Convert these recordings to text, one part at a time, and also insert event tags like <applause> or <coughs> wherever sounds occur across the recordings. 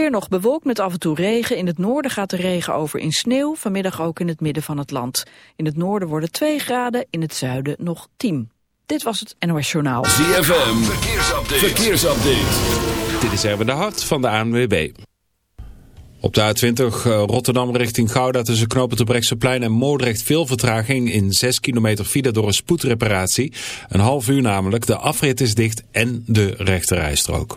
weer nog bewolkt met af en toe regen. In het noorden gaat de regen over in sneeuw. Vanmiddag ook in het midden van het land. In het noorden worden 2 graden, in het zuiden nog 10. Dit was het NOS Journaal. ZFM, verkeersupdate. verkeersupdate. Dit is Erwin de Hart van de ANWB. Op de A20 eh, Rotterdam richting Gouda tussen knopen Brechtseplein en Moordrecht veel vertraging in 6 kilometer file door een spoedreparatie. Een half uur namelijk, de afrit is dicht en de rechterrijstrook.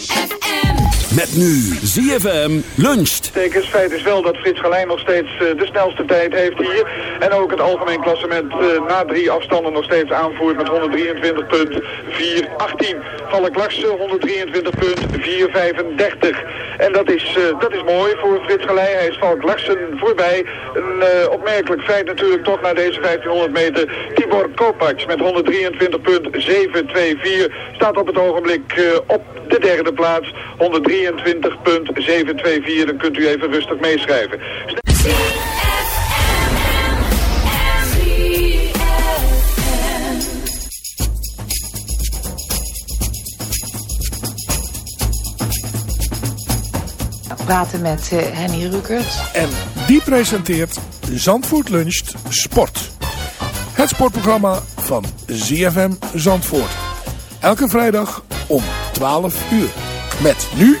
Met nu ZFM luncht. Tekens, feit is wel dat Frits Galijn nog steeds uh, de snelste tijd heeft hier. En ook het algemeen klassement uh, na drie afstanden nog steeds aanvoert met 123.418. Valk Larsen 123.435. En dat is, uh, dat is mooi voor Frits Galijn. Hij is Valk Larsen voorbij. Een opmerkelijk feit natuurlijk toch na deze 1500 meter. Tibor Kopacz met 123.724 staat op het ogenblik op de derde plaats. 123 23.724. Dan kunt u even rustig meeschrijven. praten met uh, Henny Rukert. En die presenteert Zandvoort Luncht Sport. Het sportprogramma van ZFM Zandvoort. Elke vrijdag om 12 uur. Met nu...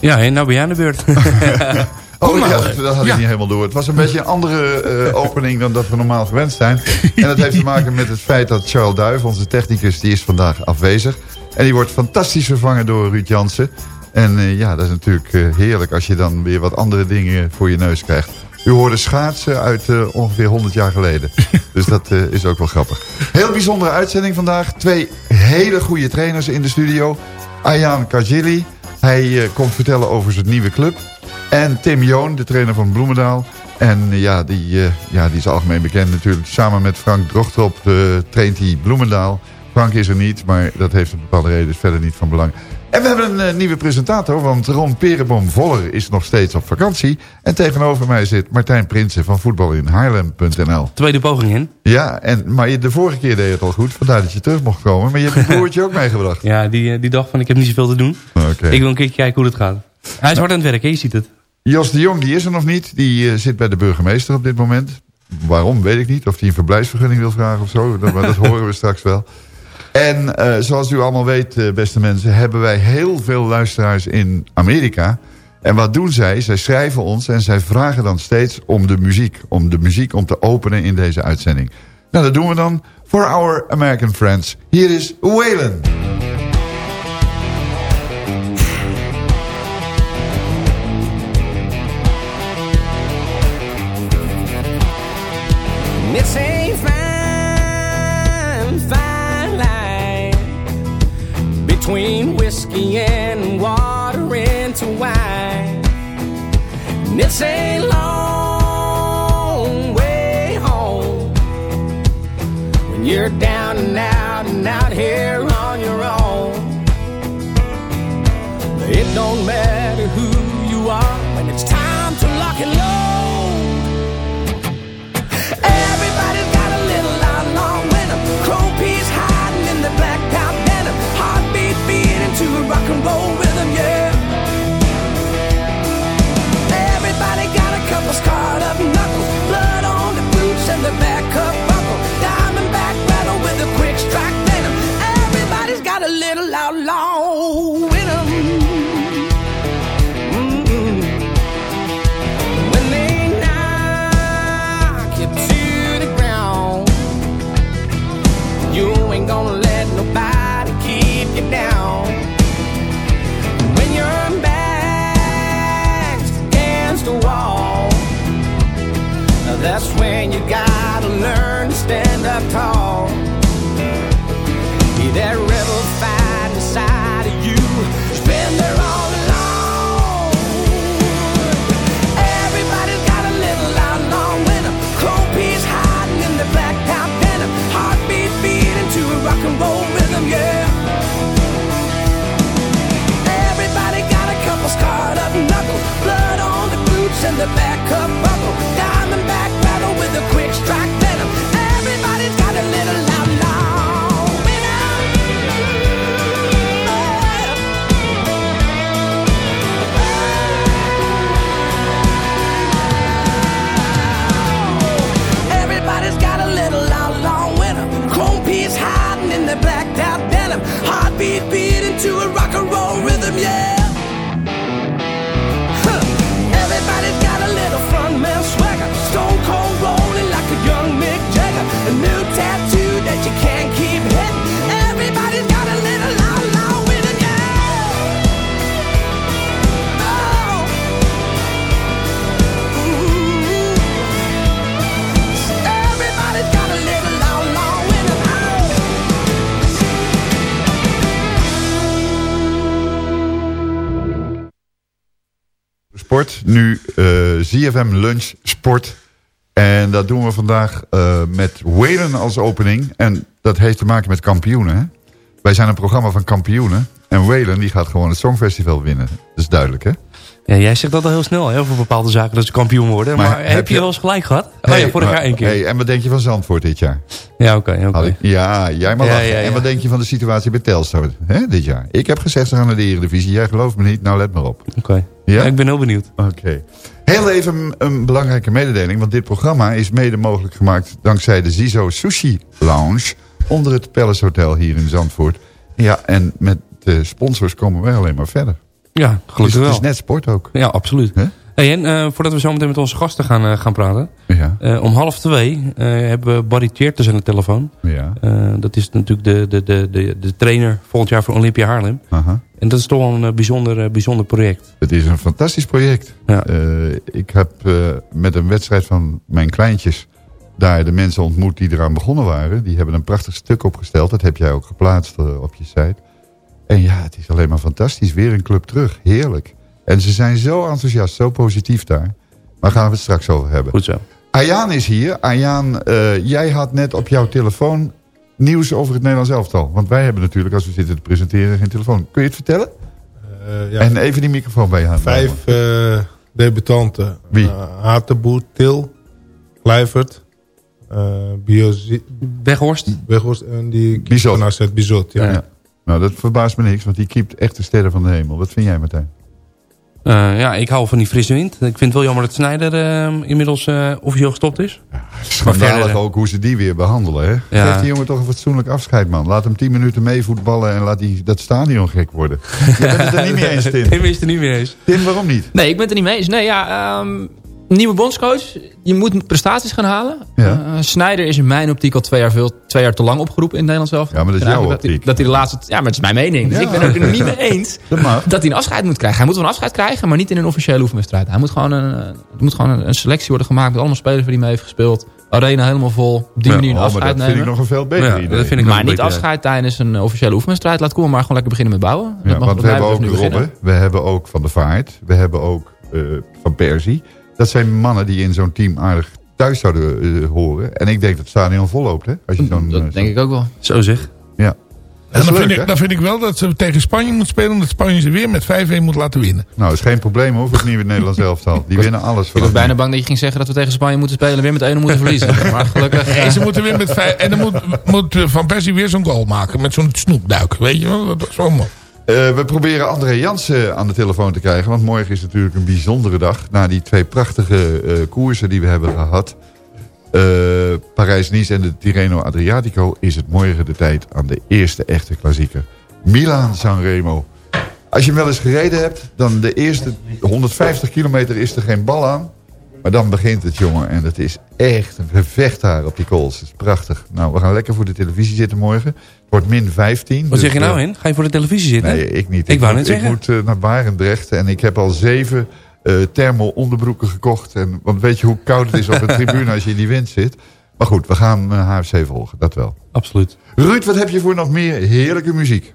Ja, en nou ben jij aan de beurt. <laughs> Oh, ja, dat had ik niet helemaal door. Het was een beetje een andere uh, opening dan dat we normaal gewend zijn. En dat heeft te maken met het feit dat Charles Duif, onze technicus, die is vandaag afwezig. En die wordt fantastisch vervangen door Ruud Jansen. En uh, ja, dat is natuurlijk uh, heerlijk als je dan weer wat andere dingen voor je neus krijgt. U hoorde schaatsen uit uh, ongeveer 100 jaar geleden. <laughs> dus dat uh, is ook wel grappig. Heel bijzondere uitzending vandaag. Twee hele goede trainers in de studio. Ayaan Kajili. Hij uh, komt vertellen over zijn nieuwe club. En Tim Joon, de trainer van Bloemendaal. En ja, die, ja, die is algemeen bekend natuurlijk. Samen met Frank Drochtrop traint hij Bloemendaal. Frank is er niet, maar dat heeft een bepaalde reden. is verder niet van belang. En we hebben een uh, nieuwe presentator, want Ron Perenboom-Voller is nog steeds op vakantie. En tegenover mij zit Martijn Prinsen van voetbalinhaarlem.nl. Tweede poging in. Ja, en, maar je, de vorige keer deed je het al goed, vandaar dat je terug mocht komen. Maar je hebt een <laughs> broertje ook meegebracht. Ja, die, die dacht van ik heb niet zoveel te doen. Okay. Ik wil een keer kijken hoe het gaat. Hij is hard aan het werken, je ziet het. Jos de Jong, die is er nog niet. Die uh, zit bij de burgemeester op dit moment. Waarom, weet ik niet. Of hij een verblijfsvergunning wil vragen of zo. Maar dat horen we <laughs> straks wel. En uh, zoals u allemaal weet, uh, beste mensen, hebben wij heel veel luisteraars in Amerika. En wat doen zij? Zij schrijven ons en zij vragen dan steeds om de muziek. Om de muziek om te openen in deze uitzending. Nou, dat doen we dan for our American friends. Hier is Waylon. A long way home when you're down and out and out here on your own. It don't matter who you are when it's time to lock and load. Everybody's got a little outlaw venom. Chrome piece hiding in the blacked out denim. Heartbeat beating to a rock and roll Mm-hmm. ground, you ain't gonna let nobody keep you down. When your back's against the wall, that's when you gotta learn to stand up tall. Be that and the back up buckle. Diamondback rattle with a venom. Everybody's got a little outlaw. Everybody's got a little outlaw. Chrome piece hiding in the blacked out denim. Heartbeat beating to a nu eh, ZFM Lunch Sport. En dat doen we vandaag eh, met Whalen als opening. En dat heeft te maken met kampioenen. Hè? Wij zijn een programma van kampioenen. En Whalen die gaat gewoon het Songfestival winnen. Dat is duidelijk, hè? Ja, jij zegt dat al heel snel, heel veel bepaalde zaken dat ze kampioen worden. Maar, heb, je wel eens gelijk gehad? oh ja, vorig maar- jaar één keer. Hey, en wat denk je van Zandvoort dit jaar? Ja, oké. ik- Ja, jij mag Ja, lachen. ja, ja. En wat denk je van de situatie bij Telstar hè, dit jaar? Ik heb gezegd ze gaan naar de Eredivisie. Jij gelooft me niet, nou let maar op. Oké. Ja? ik ben heel benieuwd. Oké. Heel even een, een belangrijke mededeling. Want dit programma is mede mogelijk gemaakt dankzij de Zizo Sushi Lounge. Onder het Palace Hotel hier in Zandvoort. Ja, en met de sponsors komen wij alleen maar verder. Ja, Dus gelukkig het wel. is net sport ook. Ja, absoluut. Hey, en eh, voordat we zo meteen met onze gasten gaan, eh, gaan praten. Ja. eh, om half twee hebben we Barry Tjeertes aan de telefoon. Ja. Dat is natuurlijk de, de, de, de, de trainer volgend jaar voor Olympia Haarlem. En dat is toch wel een bijzonder, bijzonder project. Het is een fantastisch project. Ja. Ik heb met een wedstrijd van mijn kleintjes... daar de mensen ontmoet die eraan begonnen waren. Die hebben een prachtig stuk opgesteld. Dat heb jij ook geplaatst op je site. En ja, het is alleen maar fantastisch. Weer een club terug. Heerlijk. En ze zijn zo enthousiast, zo positief daar. Maar daar gaan we het straks over hebben. Goed zo. Ayaan is hier. Ayaan, eh, jij had net op jouw telefoon nieuws over het Nederlands elftal. Want wij hebben natuurlijk, als we zitten te presenteren, geen telefoon. Kun je het vertellen? Eh, ja, En even die microfoon bij je aan. vijf eh, debutanten. Wie? Uh, Hatenboer, Til, Kluivert, uh, Biozi- Weghorst. Weghorst en die Bizot. van AZ Bizot. Ja. Ja. Nou, dat verbaast me niks, want die keept echt de sterren van de hemel. Wat vind jij, Martijn? Eh, ja, ik hou van die frisse wind. Ik vind het wel jammer dat Snijder eh, inmiddels eh, officieel gestopt is. Schandalig verder- ook hoe ze die weer behandelen, hè? Ja. Geef die jongen toch een fatsoenlijk afscheid, man. Laat hem tien minuten meevoetballen en laat die, dat stadion gek worden. Je bent het er niet mee eens, Tim. <laughs> Tim is het er niet mee eens. Tim, waarom niet? Nee, ik ben het er niet mee eens. Nee, ja, ehm, nieuwe bondscoach. Je moet prestaties gaan halen. Ja. Eh, Snyder is in mijn optiek al twee jaar, veel, twee jaar te lang opgeroepen in Nederland zelf. Ja, maar dat is jouw optiek. Dat hij, dat hij de laatste... Ja, maar het is mijn mening. Dus Ja. ik ben het er niet mee <laughs> eens Dat dat hij een afscheid moet krijgen. Hij moet wel een afscheid krijgen, maar niet in een officiële oefenwedstrijd. Hij moet gewoon een, eh, er moet gewoon een, selectie worden gemaakt met allemaal spelers waar hij mee heeft gespeeld. Arena helemaal vol. Op die Ja, manier een oh, maar afscheid dat nemen. vind ik nog een veel beter Ja, idee. dat vind ik ook maar niet beetje- afscheid tijdens een officiële oefenwedstrijd. Laat komen maar gewoon lekker beginnen met bouwen. Dat Ja, mag want we hebben ook Robben, beginnen. we hebben ook Van der Vaart, we hebben ook eh, Van Persie. Dat zijn mannen die in zo'n team aardig thuis zouden eh, horen. En ik denk dat het stadion volloopt, hè? Als je Dat eh, denk ik ook wel. Zo zeg. Ja. En Dat dan, leuk, vind ik, dan vind ik wel dat ze tegen Spanje moet spelen. Dat Spanje ze weer met 5-1 moet laten winnen. Nou, dat is geen probleem hoor, voor het nieuwe Nederlands elftal. Die <laughs> winnen alles. Ik was bijna bang dat je ging zeggen dat we tegen Spanje moeten spelen en weer met 1 moeten verliezen. <laughs> Maar gelukkig... En eh, ze moeten weer met vijf, en dan moet, moet Van Persie weer zo'n goal maken. Met zo'n snoepduik. Weet je wel? Dat is wel Eh, we proberen André Jansen aan de telefoon te krijgen. Want morgen is natuurlijk een bijzondere dag. Na die twee prachtige eh, koersen die we hebben gehad. eh, Parijs-Nice en de Tirreno Adriatico... is het morgen de tijd aan de eerste echte klassieker. Milaan-San Remo. Als je hem wel eens gereden hebt... dan de eerste 150 kilometer is er geen bal aan. Maar dan begint het, jongen. En het is echt een gevecht daar op die kools. Het is prachtig. Nou, we gaan lekker voor de televisie zitten morgen. Het wordt min 15. Wat dus, zeg je nou in? Ga je voor de televisie zitten? Nee, ik niet. Ik wou moet, net zeggen. Ik moet eh, naar Barendrecht en ik heb al zeven eh thermo onderbroeken gekocht. En, want weet je hoe koud het is op de <laughs> tribune als je in die wind zit? Maar goed, we gaan eh, HFC volgen, dat wel. Absoluut. Ruud, wat heb je voor nog meer heerlijke muziek?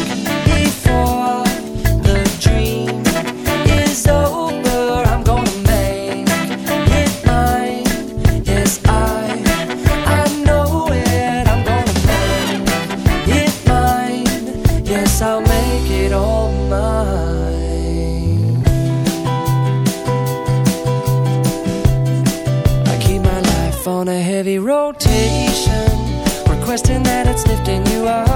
lifting you up,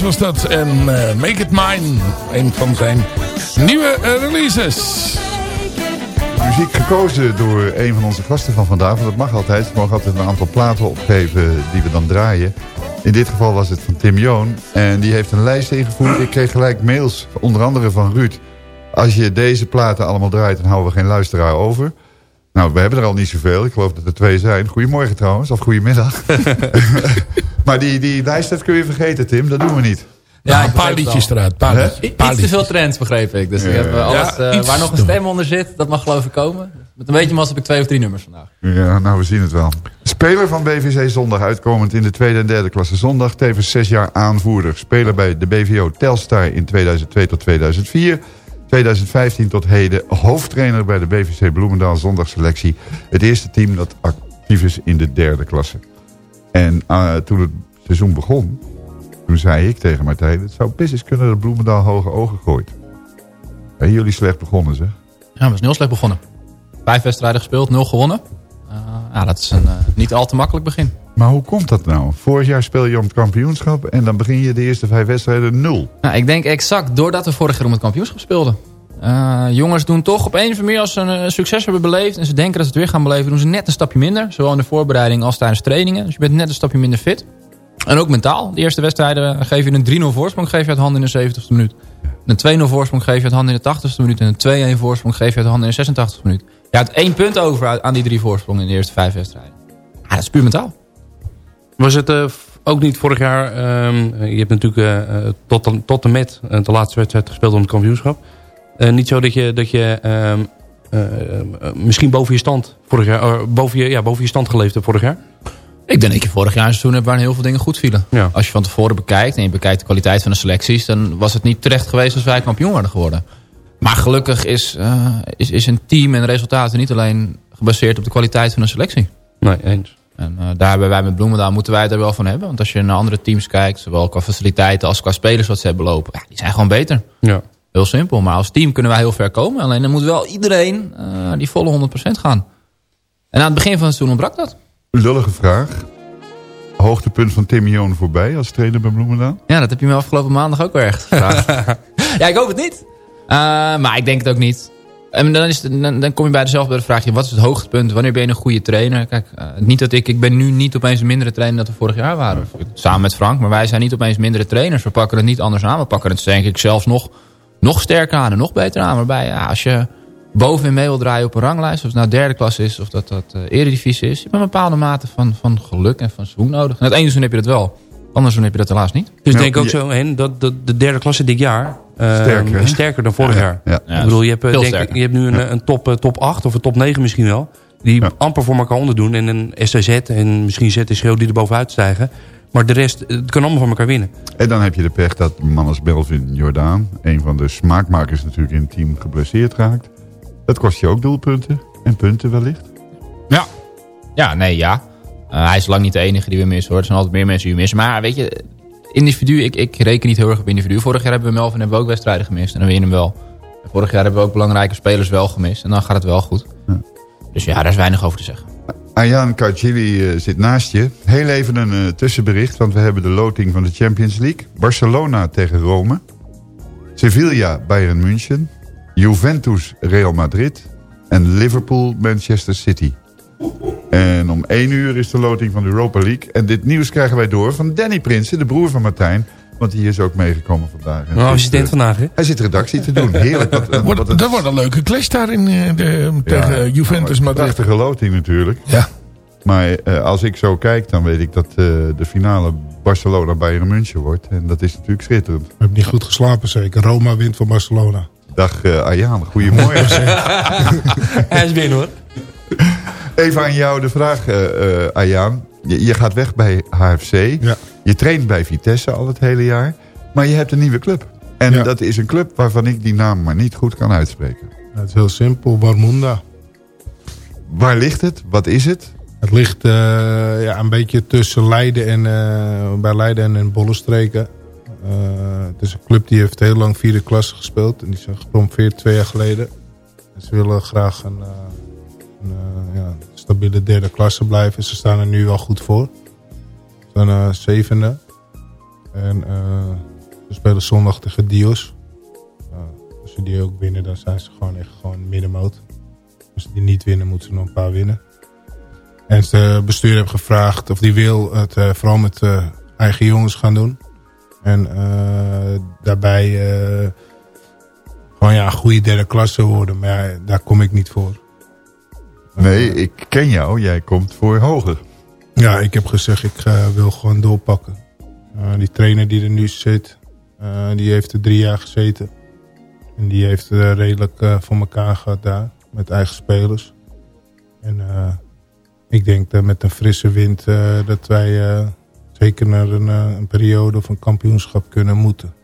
Was dat. En eh, Make It Mine. Een van zijn nieuwe eh, releases. Muziek gekozen door een van onze gasten van vandaag. Want dat mag altijd. We mogen altijd een aantal platen opgeven die we dan draaien. In dit geval was het van Tim Joon. En die heeft een lijst ingevoerd. Ik kreeg gelijk mails, onder andere van Ruud. Als je deze platen allemaal draait, dan houden we geen luisteraar over. Nou, we hebben er al niet zoveel. Ik geloof dat er twee zijn. Goedemorgen trouwens, of goedemiddag. <laughs> maar die, die lijst, dat kun je vergeten, Tim. Dat doen we niet. Ja, ik een paar liedjes al. eruit. Paar Hè? liedjes. I- Paar Iets te veel trends, begreep ik. Dus ik Ja. heb eh, alles, Ja, eh, waar nog een te- stem onder zit, dat mag geloof ik komen. Met een beetje mas heb ik twee of drie nummers vandaag. Ja, nou, we zien het wel. Speler van BVC Zondag, uitkomend in de tweede en derde klasse zondag. Tevens zes jaar aanvoerder. Speler bij de BVO Telstar in 2002 tot 2004. 2015 tot heden hoofdtrainer bij de BVC Bloemendaal Zondagselectie. Het eerste team dat actief is in de derde klasse. En eh, toen het seizoen begon, toen zei ik tegen Martijn... het zou best eens kunnen dat Bloemendaal hoge ogen gooit. En jullie slecht begonnen, zeg. Ja, we zijn heel slecht begonnen. Vijf wedstrijden gespeeld, nul gewonnen. Eh, ja, dat is een eh, niet al te makkelijk begin. Maar hoe komt dat nou? Vorig jaar speel je om het kampioenschap en dan begin je de eerste vijf wedstrijden nul. Nou, ik denk exact doordat we vorig jaar om het kampioenschap speelden. Eh, jongens doen toch op een of andere manier als ze een eh, succes hebben beleefd... en ze denken dat ze het weer gaan beleven, doen ze net een stapje minder. Zowel in de voorbereiding als tijdens trainingen. Dus je bent net een stapje minder fit. En ook mentaal. De eerste wedstrijden geef je een 3-0 voorsprong geef je uit handen in de 70ste minuut. Een 2-0 voorsprong geef je uit handen in de 80ste minuut. En een 2-1 voorsprong geef je uit handen in de 86ste minuut. Je had één punt over aan die drie voorsprongen in de eerste vijf wedstrijden. Ja, dat is puur mentaal. Was het eh, ook niet vorig jaar... ehm, eh, je hebt natuurlijk tot, tot en met de laatste wedstrijd gespeeld om het kampioenschap. Eh, niet zo dat je, dat je ehm, eh, eh, misschien boven je stand vorig jaar... boven, je, ja, boven je stand geleefd hebt vorig jaar? Ik denk dat je vorig jaar een seizoen hebt waarin heel veel dingen goed vielen. Als je van tevoren bekijkt en je bekijkt de kwaliteit van de selecties... dan was het niet terecht geweest als wij kampioen waren geworden. Maar gelukkig is, is, is een team en resultaten niet alleen gebaseerd op de kwaliteit van een selectie. Nee, eens. En eh, daar hebben wij met Bloemendaal moeten wij het er wel van hebben. Want als je naar andere teams kijkt, zowel qua faciliteiten als qua spelers wat ze hebben lopen... Ja, die zijn gewoon beter. Ja. Heel simpel. Maar als team kunnen wij heel ver komen. Alleen dan moet wel iedereen eh, die volle 100% gaan. En aan het begin van het seizoen ontbrak dat. Lullige vraag. Hoogtepunt van Tim Joon voorbij als trainer bij Bloemendaal? Ja, dat heb je me afgelopen maandag ook weer echt gevraagd. <laughs> ja, ik hoop het niet. Eh, maar ik denk het ook niet. En dan, is het, dan, dan kom je bij dezelfde vraag. Wat is het hoogtepunt? Wanneer ben je een goede trainer? Kijk, eh, niet dat ik... Ik ben nu niet opeens een mindere trainer dan we vorig jaar waren. Samen met Frank. Maar wij zijn niet opeens mindere trainers. We pakken het niet anders aan. We pakken het denk ik zelfs nog, nog sterker aan en nog beter aan. Waarbij ja, als je bovenin mee wil draaien op een ranglijst... of het nou derde klas is of dat dat eh, eredivisie is... je hebt een bepaalde mate van, van geluk en van swoon nodig. En het ene seizoen heb je dat wel. Anders heb je dat helaas niet. Dus ik denk ook zo, Hen, dat, dat de derde klasse dit jaar... eh, Sterker, hè? is sterker dan vorig Ja, jaar. ja. Ja, ik bedoel, je hebt, eh, denk, sterker. je hebt nu een, een top, top 8 of een top 9 misschien wel. Die amper voor elkaar onderdoen. En een STZ en misschien ZSGO die er bovenuit stijgen. Maar de rest, het kan allemaal van elkaar winnen. En dan heb je de pech dat een man als Melvin Jordaan... een van de smaakmakers natuurlijk in het team geblesseerd raakt. Dat kost je ook doelpunten en punten wellicht. Ja. Ja, nee, ja. Eh, hij is lang niet de enige die we missen hoor. Er zijn altijd meer mensen die we missen. Maar weet je, individu, ik, ik reken niet heel erg op individu. Vorig jaar hebben we Melvin hebben we ook wedstrijden gemist. En dan winnen we wel. En vorig jaar hebben we ook belangrijke spelers wel gemist. En dan gaat het wel goed. Dus ja, daar is weinig over te zeggen. Ayaan Karchili eh, zit naast je. Heel even een eh, tussenbericht, want we hebben de loting van de Champions League. Barcelona tegen Rome. Sevilla Bayern München. Juventus Real Madrid. En Liverpool Manchester City. En om één uur is de loting van de Europa League. En dit nieuws krijgen wij door van Danny Prinsen, de broer van Martijn. Want die is ook meegekomen vandaag. Nou, dus, assistent eh, vandaag, hè? Hij zit redactie te doen. Heerlijk. Wat, wat, Wordt- wat een- dat wordt een leuke clash daar in, eh, de, tegen Juventus een Madrid. Prachtige loting natuurlijk. Ja. Maar eh, als ik zo kijk, dan weet ik dat eh, de finale Barcelona-Bayern München wordt. En dat is natuurlijk schitterend. We hebben niet goed geslapen zeker. Roma wint van Barcelona. Dag eh Ayaan, goedemorgen. <laughs> Hij is binnen hoor. Even aan jou de vraag, eh eh, Ayaan. Je, je gaat weg bij HFC. Je traint bij Vitesse al het hele jaar. Maar je hebt een nieuwe club. En dat is een club waarvan ik die naam maar niet goed kan uitspreken. Het is heel simpel. Warmunda. Waar ligt het? Wat is het? Het ligt eh, ja, een beetje tussen Leiden en, eh, bij Leiden en Bollenstreken. Eh, het is een club die heeft heel lang vierde klasse gespeeld. En die zijn gepromoveerd twee jaar geleden. En ze willen graag een, een ja, stabiele derde klasse blijven. Ze staan er nu wel goed voor. Eh, zevende. En eh, ze spelen zondag tegen Dios. Eh, als ze die ook winnen, dan zijn ze gewoon echt gewoon middenmoot. Als ze die niet winnen, moeten ze nog een paar winnen. En het bestuur heeft gevraagd of die wil het eh, vooral met eh, eigen jongens gaan doen. En eh, daarbij eh, gewoon ja, een goede derde klasse worden. Maar daar kom ik niet voor. Nee, ik ken jou. Jij komt voor hoger. Ja, ik heb gezegd ik eh, wil gewoon doorpakken. Eh, die trainer die er nu zit, eh, die heeft er drie jaar gezeten. En die heeft redelijk voor elkaar gehad daar. Met eigen spelers. En ik denk dat met een frisse wind dat wij zeker naar een, een periode een kampioenschap kunnen moeten.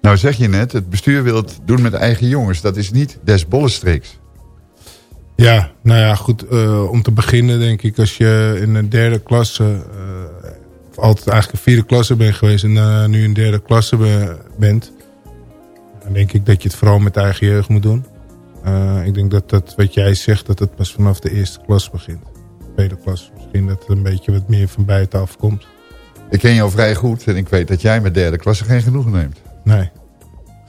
Nou zeg je net, het bestuur wil het doen met eigen jongens. Dat is niet des bollenstreeks. Ja, nou ja, goed. eh, om te beginnen denk ik als je in een derde klasse... eh, of altijd eigenlijk een vierde klasse bent geweest... en eh, nu een derde klasse be- bent... dan denk ik dat je het vooral met eigen jeugd moet doen. Ik denk dat dat wat jij zegt, dat het pas vanaf de eerste klas begint. tweede klas. Misschien dat het een beetje wat meer van buitenaf komt. Ik ken jou vrij goed en ik weet dat jij met derde klasse geen genoegen neemt. Nee.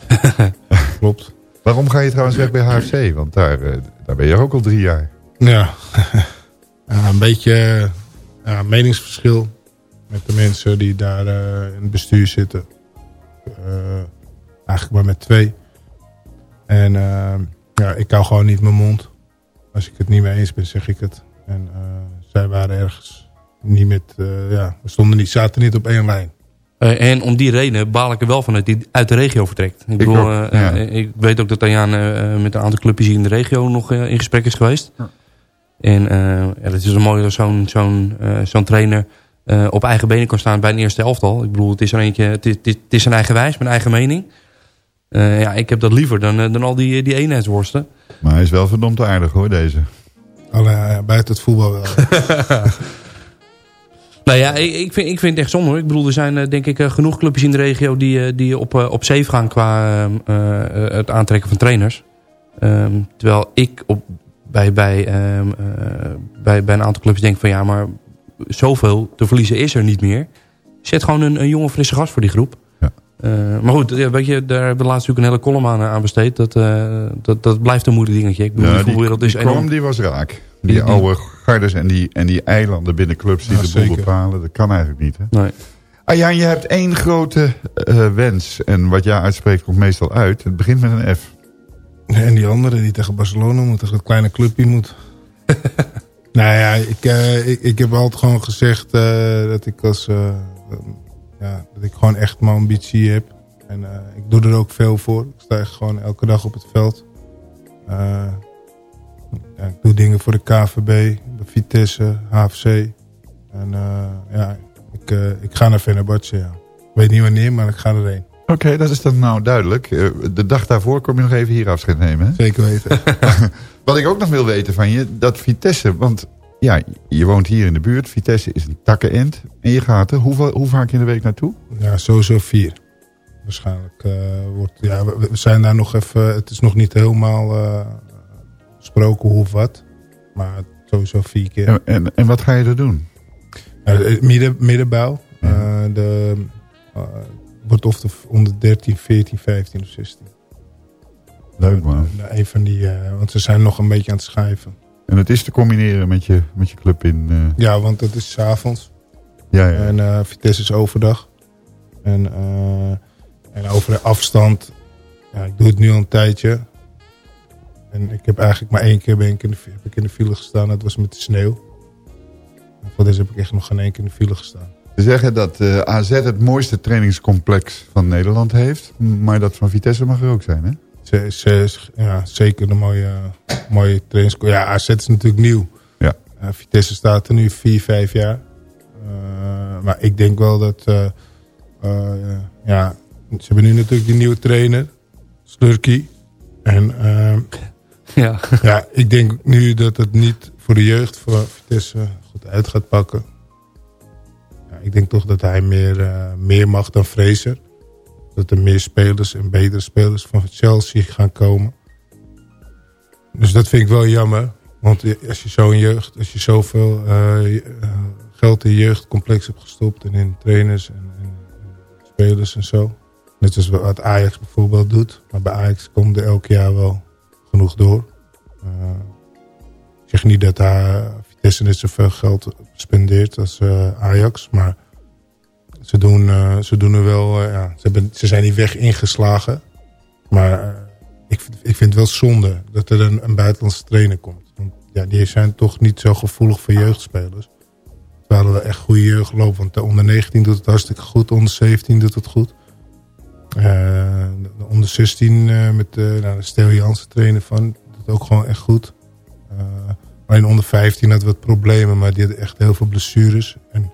<laughs> Klopt. Waarom ga je trouwens weg bij HFC? Want daar, eh, daar ben je ook al drie jaar. Ja, <laughs> een beetje eh, ja, meningsverschil met de mensen die daar eh, in het bestuur zitten. Eigenlijk maar met twee. En ja, ik hou gewoon niet mijn mond. Als ik het niet mee eens ben, zeg ik het. En zij waren ergens niet met, ja, we stonden niet, zaten niet op één lijn. Eh, en om die reden baal ik er wel van dat hij uit de regio vertrekt. Ik, bedoel, ook, eh, ja. eh, ik weet ook dat Tajaan eh, met een aantal clubjes hier in de regio nog in gesprek is geweest. En eh, ja, het is een mooi dat zo'n zo'n eh, zo'n trainer eh, op eigen benen kan staan bij een eerste elftal. Ik bedoel, het is, er eentje, het is, het is, het is zijn eigen wijs, mijn eigen mening. Eh, ja, ik heb dat liever dan, dan al die, die eenheidsworsten. Maar hij is wel verdomd aardig hoor, deze. Alle, eh, buiten het voetbal wel. <laughs> Nou ja, ik, vind, ik vind het echt zonde. hoor. Ik bedoel, er zijn eh, denk ik eh, genoeg clubjes in de regio die, eh, die op, op safe gaan qua ehm, eh, eh, het aantrekken van trainers. Ehm, terwijl ik op, bij, bij, ehm, eh, bij, bij een aantal clubjes denk van ja, maar zoveel te verliezen is er niet meer. Zet gewoon een, een jonge frisse gast voor die groep. Eh, maar goed, ja, weet je, daar hebben we laatst natuurlijk een hele column aan, aan besteed. Dat, dat, dat blijft een moeilijk dingetje. Ik bedoel, Ja, die die, voetbalwereld die is enorm... column die was raak. Die, Die- die- oude gardes en die, en die eilanden binnen clubs die Ja, de boel bepalen. Dat kan eigenlijk niet. Hè? Nee. Arjan, je hebt één grote eh, wens. En wat jij uitspreekt komt meestal uit. Het begint met een F. En die andere die tegen Barcelona moet, tegen het kleine clubje moet. <laughs> nou ja, ik, eh, ik, ik heb altijd gewoon gezegd eh, dat ik als... eh, ja, dat ik gewoon echt mijn ambitie heb. En eh, ik doe er ook veel voor. Ik sta echt gewoon elke dag op het veld. Ja, ik doe dingen voor de KVB, de Vitesse, HFC. En eh, ja, ik, eh, ik ga naar Fenerbahce, ja. Ik weet niet wanneer, maar ik ga erheen. Oké, dat is dan nou duidelijk. Eh, de dag daarvoor kom je nog even hier afscheid nemen. Hè? Zeker weten. <laughs> Wat ik ook nog wil weten van je, dat Vitesse... Want ja, je woont hier in de buurt. Vitesse is een takkenend. En je gaat er. Hoeveel, hoe vaak in de week naartoe? Ja, sowieso vier. Waarschijnlijk wordt... Ja, we, we zijn daar nog even... Het is nog niet helemaal gesproken hoe of wat. Maar sowieso vier keer. En, en, en wat ga je er doen? De midden, middenbouw. de, eh, wordt of de onder 13, 14, 15 of 16. Leuk man. Een van die... want ze zijn nog een beetje aan het schrijven. En het is te combineren met je, met je club in... Ja, want het is 's avonds. Ja, ja. En Vitesse is overdag. En, en over de afstand... Ja, ik doe het nu al een tijdje. En ik heb eigenlijk maar één keer ben ik in de, heb ik in de file gestaan. Dat was met de sneeuw. En voor deze heb ik echt nog geen één keer in de file gestaan. Ze zeggen dat eh, AZ het mooiste trainingscomplex van Nederland heeft. Maar dat van Vitesse mag er ook zijn, hè? Ze, ze, is- ja, zeker een mooie, mooie trainings. Ja, AZ is natuurlijk nieuw. Ja. Eh, Vitesse staat er nu vier, vijf jaar. Eh, maar ik denk wel dat... ja, ze hebben nu natuurlijk die nieuwe trainer. Slurky. En eh, Ja. ja, ik denk nu dat het niet voor de jeugd van Vitesse goed uit gaat pakken. Ja, ik denk toch dat hij meer, eh, meer mag dan Fraser. Dat er meer spelers en betere spelers van Chelsea gaan komen. Dus dat vind ik wel jammer. Want als je zo'n jeugd, als je zoveel eh, eh, geld in jeugdcomplex hebt gestopt en in trainers en, en, spelers en zo. Net zoals wat Ajax bijvoorbeeld doet. Maar bij Ajax komt er elk jaar wel genoeg door. Eh, ik zeg niet dat daar Vitesse net zoveel geld spendeert als eh, Ajax. Maar ze doen, eh, ze doen er wel... ja, ze, hebben, ze zijn die weg ingeslagen. Maar ik, ik vind het wel zonde dat er een, een buitenlandse trainer komt. Want ja, die zijn toch niet zo gevoelig voor jeugdspelers. Terwijl er echt goede jeugd loopt. Want de onder 19 doet het hartstikke goed. De onder 17 doet het goed. Eh, de de onder 16 eh, met eh nou, de Steel Jansen trainer van. Het ook gewoon echt goed. Eh alleen onder 15 had wat problemen. Maar die had echt heel veel blessures. En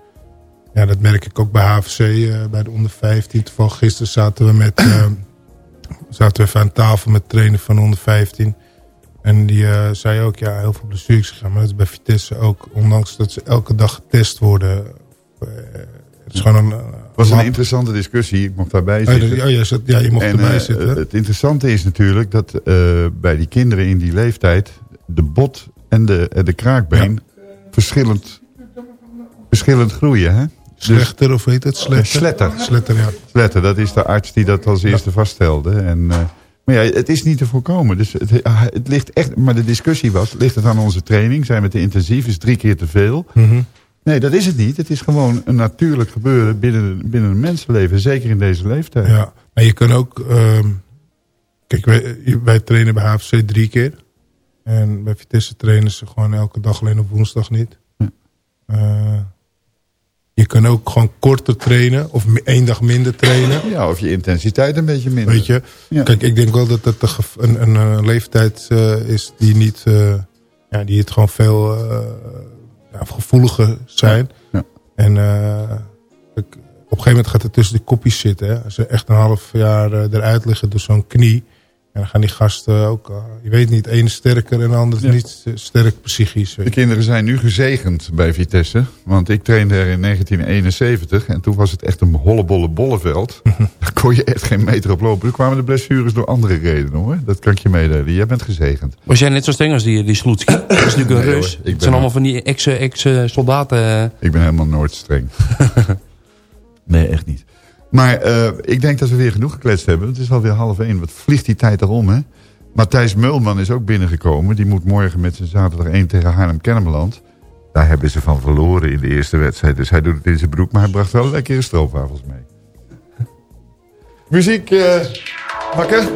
ja, dat merk ik ook bij HFC. eh, bij de onder 15. Toevallig gisteren zaten we met... eh, <clears throat> zaten we even aan tafel met de trainer van onder 15. En die eh, zei ook, ja, heel veel blessures gegaan. Maar dat is bij Vitesse ook. Ondanks dat ze elke dag getest worden. eh, het is gewoon een... eh, was een interessante discussie. Ik mocht daarbij Oh, zitten. oh, ja, ja, je mocht en, erbij eh, zitten. eh, Het interessante is natuurlijk dat eh, bij die kinderen in die leeftijd... de bot en de, en de kraakbeen verschillend, verschillend groeien. Hè? Slechter of heet het? Slechter. Sletter. Sletter, ja. Sletter, dat is de arts die dat als eerste vaststelde. En, eh, maar ja, het is niet te voorkomen. Dus het, het ligt echt, maar de discussie was, ligt het aan onze training? Zijn we te intensief? Is drie keer te veel? Mhm. Nee, dat is het niet. Het is gewoon een natuurlijk gebeuren binnen, binnen een mensenleven. Zeker in deze leeftijd. Ja, en je kan ook... ehm, kijk, wij, wij trainen bij HFC drie keer. En bij Vitesse trainen ze gewoon elke dag, alleen op woensdag niet. Eh, je kan ook gewoon korter trainen. Of één dag minder trainen. Ja, of je intensiteit een beetje minder. Weet je? Ja. Kijk, ik denk wel dat het een, een, een, leeftijd eh, is die niet... eh, ja, die het gewoon veel ja, gevoeliger zijn. Ja. En eh, op een gegeven moment gaat het tussen de kopjes zitten. Hè? Als ze echt een half jaar eh, eruit liggen door zo'n knie... En dan gaan die gasten ook... eh, je weet niet, ene sterker en de ander Ja. niet eh, sterk psychisch. De kinderen zijn nu gezegend bij Vitesse. Want ik trainde er in 1971. En toen was het echt een hollebolle bolleveld. <laughs> Daar kon je echt geen meter op lopen. Toen kwamen de blessures door andere redenen hoor. Dat kan ik je meedelen. Jij bent gezegend. Was jij net zo streng als die, die Sloetski? <coughs> Dat is natuurlijk een Nee, hoor, Rus. ik Het ben zijn allemaal van die ex-soldaten. Ik ben helemaal nooit streng. <laughs> nee, echt niet. Maar eh, ik denk dat we weer genoeg gekletst hebben. Het is alweer half één. Wat vliegt die tijd erom, hè? Matthijs Mulman is ook binnengekomen. Die moet morgen met zijn zaterdag 1 tegen Haarlem-Kennemerland. Daar hebben ze van verloren in de eerste wedstrijd. Dus hij doet het in zijn broek. Maar hij bracht wel lekkere stroopwafels mee. Muziek, Makke?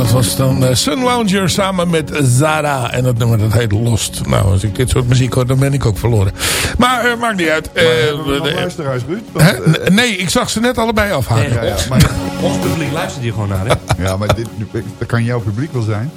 Dat was dan eh, Sun Lounger samen met Zara. En dat nummer dat heet Lost. Nou, als ik dit soort muziek hoor, dan ben ik ook verloren. Maar eh, maakt niet uit. Eh, de- luisteraars, Ruud? Hè? N- nee, ik zag ze net allebei afhaken. Ja, ja, maar, Ons publiek luistert hier gewoon naar, hè? ja, maar dit, dat kan jouw publiek wel zijn.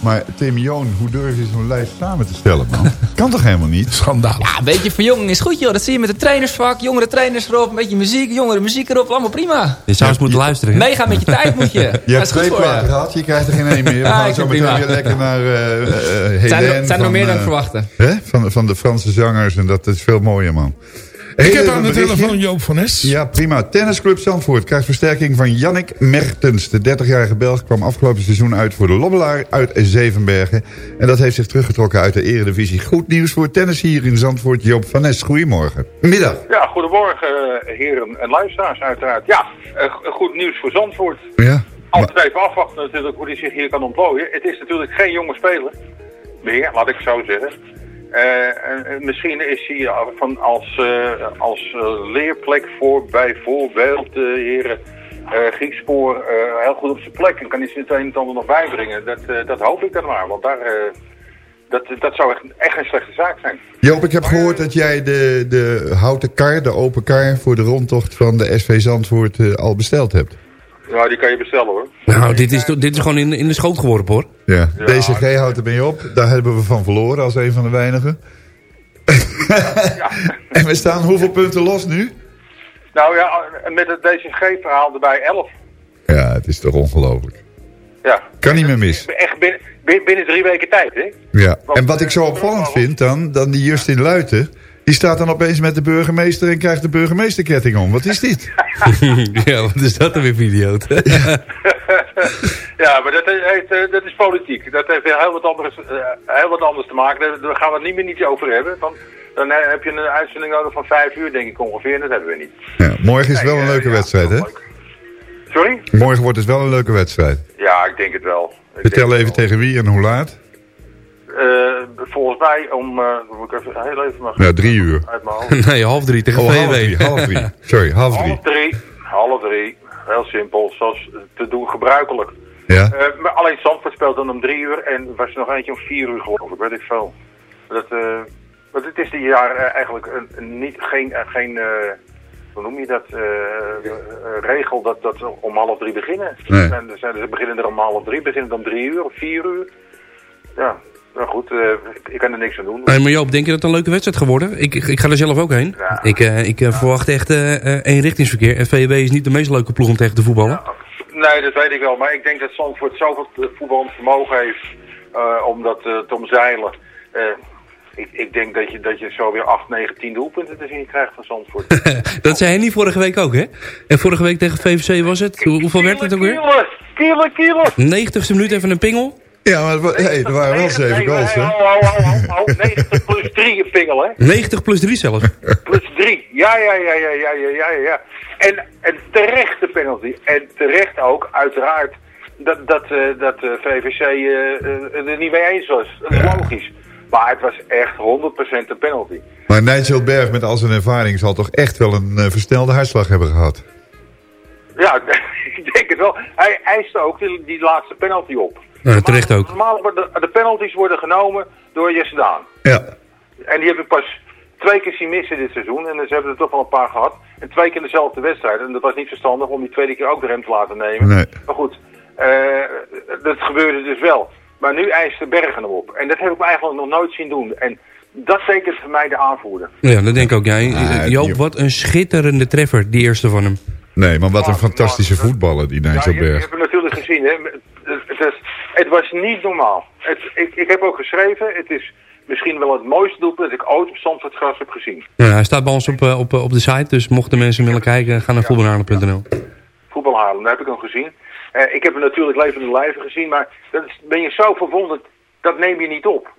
Maar Tim Joon, hoe durf je zo'n lijst samen te stellen, man? <laughs> Kan toch helemaal niet? Schandaal. Ja, een beetje verjonging is goed, joh. Dat zie je met het trainersvak. Jongere trainers erop, een beetje muziek, jongere muziek erop. Allemaal prima. Je zou eens moeten luisteren. hè? Meegaan met je tijd moet je. <laughs> Je Dat hebt twee platen je. gehad, je krijgt er geen één meer. We <laughs> Ah, gaan ik zo meteen prima. weer lekker naar uh, uh, Zijn er, zijn er nog meer dan verwachten? hè? Van, van de Franse zangers en dat is veel mooier, man. Ik heb aan de telefoon Joop van Nes. Ja, prima. Tennisclub Zandvoort krijgt versterking van Jannik Mertens. De 30-jarige Belg kwam afgelopen seizoen uit voor de Lobbelaar uit Zevenbergen. En dat heeft zich teruggetrokken uit de eredivisie. Goed nieuws voor tennis hier in Zandvoort. Joop van Nes, goedemorgen. Middag. Ja, goedemorgen eh, heren en luisteraars uiteraard. Ja, eh, goed nieuws voor Zandvoort. Ja. Altijd even afwachten natuurlijk hoe hij zich hier kan ontplooien. Het is natuurlijk geen jonge speler meer, laat ik zo zeggen. En misschien is hij van als, eh, als eh, leerplek voor bijvoorbeeld de heren Griekspoor heel goed op zijn plek. En kan hij het een en ander nog bijbrengen. Dat, dat hoop ik dan maar, want daar, dat, dat zou echt, echt een slechte zaak zijn. Joop, ik heb gehoord dat jij de, de houten kar, de open kar... voor de rondtocht van de SV Zandvoort al besteld hebt. Ja, die kan je bestellen hoor. Nou, dit is, dit is gewoon in, in de schoot geworpen, hoor. Ja. DCG houdt er mee op. Daar hebben we van verloren als een van de weinigen. <laughs> en we staan hoeveel punten los nu? Nou ja, met het DCG-verhaal erbij 11. Ja, het is toch ongelooflijk. Ja. Kan niet meer mis. Echt binnen, binnen, binnen drie weken tijd, hè? Ja. En wat ik zo opvallend vind dan, dan die Justin Luiten... die staat dan opeens met de burgemeester en krijgt de burgemeesterketting om. Wat is dit? <laughs> ja, wat is dat dan weer voor idioot? <laughs> ja, maar dat, heeft, eh, dat is politiek. Dat heeft heel wat, anders, eh, heel wat anders te maken. Daar, gaan we het niet meer niet over hebben. Dan, dan eh, heb je een uitzending nodig van vijf uur, denk ik ongeveer. En dat hebben we niet. Ja, morgen is wel een leuke wedstrijd, hè? Sorry? Morgen wordt het wel een leuke wedstrijd. Ja, ik denk het wel. Ik Vertel even tegen wie en hoe laat. Eh, volgens mij om... eh moet ik even heel even maar Ja, drie uur. uit mijn hoofd. <laughs> nee, half drie tegen Oh, half drie, half drie. <laughs> Sorry, half drie. Half drie. Half drie. Heel simpel, zoals te doen gebruikelijk. Ja. Eh, maar alleen Zandvoort speelt dan om drie uur en was er nog eentje om vier uur geloof ik, weet ik veel. Dat, eh, want het is dit jaar eigenlijk een, niet, geen, geen eh, hoe noem je dat, regel dat, dat ze om half drie beginnen. Nee. En ze beginnen er om half drie, beginnen om drie uur of vier uur. Ja, nou goed, eh, ik, kan er niks aan doen. Nee, maar Joop, denk je dat het een leuke wedstrijd geworden? Ik, ik, ik ga er zelf ook heen. Ik, eh, ik eh, verwacht echt eenrichtingsverkeer. En VW is niet de meest leuke ploeg om tegen te voetballen. Nee, dat weet ik wel. Maar ik denk dat Zandvoort zoveel voetballend vermogen heeft om dat te omzeilen. Ik, ik denk dat je, dat je zo weer 8, 9, 10 doelpunten te zien krijgt van Zandvoort. <laughs> Dat zei Henny vorige week ook, hè? En vorige week tegen VVC was het? Hoe- hoeveel werd het ook weer? Kielen, kielen! 90ste minuut even een pingel. Ja, maar het hey, er waren wel zeven goals, hè? Ho, ho, ho, ho, ho. 90 plus 3 een pingel, hè? 90 plus 3 zelfs. Plus 3. Ja, ja, ja, ja, ja, ja, ja, ja. En, en terecht de penalty. En terecht ook, uiteraard, dat, dat, eh, dat eh, VVC eh, eh, er niet mee eens was. Dat is logisch. Maar het was echt 100% een penalty. Maar Nigel Berg met al zijn ervaring zal toch echt wel een versnelde hartslag hebben gehad. Ja, <laughs> ik denk het wel. Hij eiste ook die, die laatste penalty op. Nou, terecht ook. Normaal worden de penalties worden genomen door Jesse Daan. Ja. En die hebben pas twee keer zien missen dit seizoen. En ze hebben er toch wel een paar gehad. En twee keer dezelfde wedstrijd. En dat was niet verstandig om die tweede keer ook de rem te laten nemen. Nee. Maar goed, eh, dat gebeurde dus wel. Maar nu eist de Bergen hem op. En dat heb ik me eigenlijk nog nooit zien doen. En dat tekent voor mij de aanvoerder. Ja, dat denk ik ook. Ja. Ah, Joop, wat een schitterende treffer, die eerste van hem. Nee, maar wat een fantastische voetballer, die Ja, Nigel je, je hebt hem natuurlijk gezien. Hè? Het, het, is- het was niet normaal. Het, ik, ik heb ook geschreven, het is misschien wel het mooiste doelpunt dat ik ooit op Zandvoortgras heb gezien. Ja, hij staat bij ons op, eh, op, eh, op de site, dus mochten mensen willen kijken, ga naar voetbalhalen.nl. Voetbal halen, daar heb ik hem gezien. Eh, ik heb hem natuurlijk levende lijven gezien, maar dat is, ben je zo verwonderd, dat neem je niet op.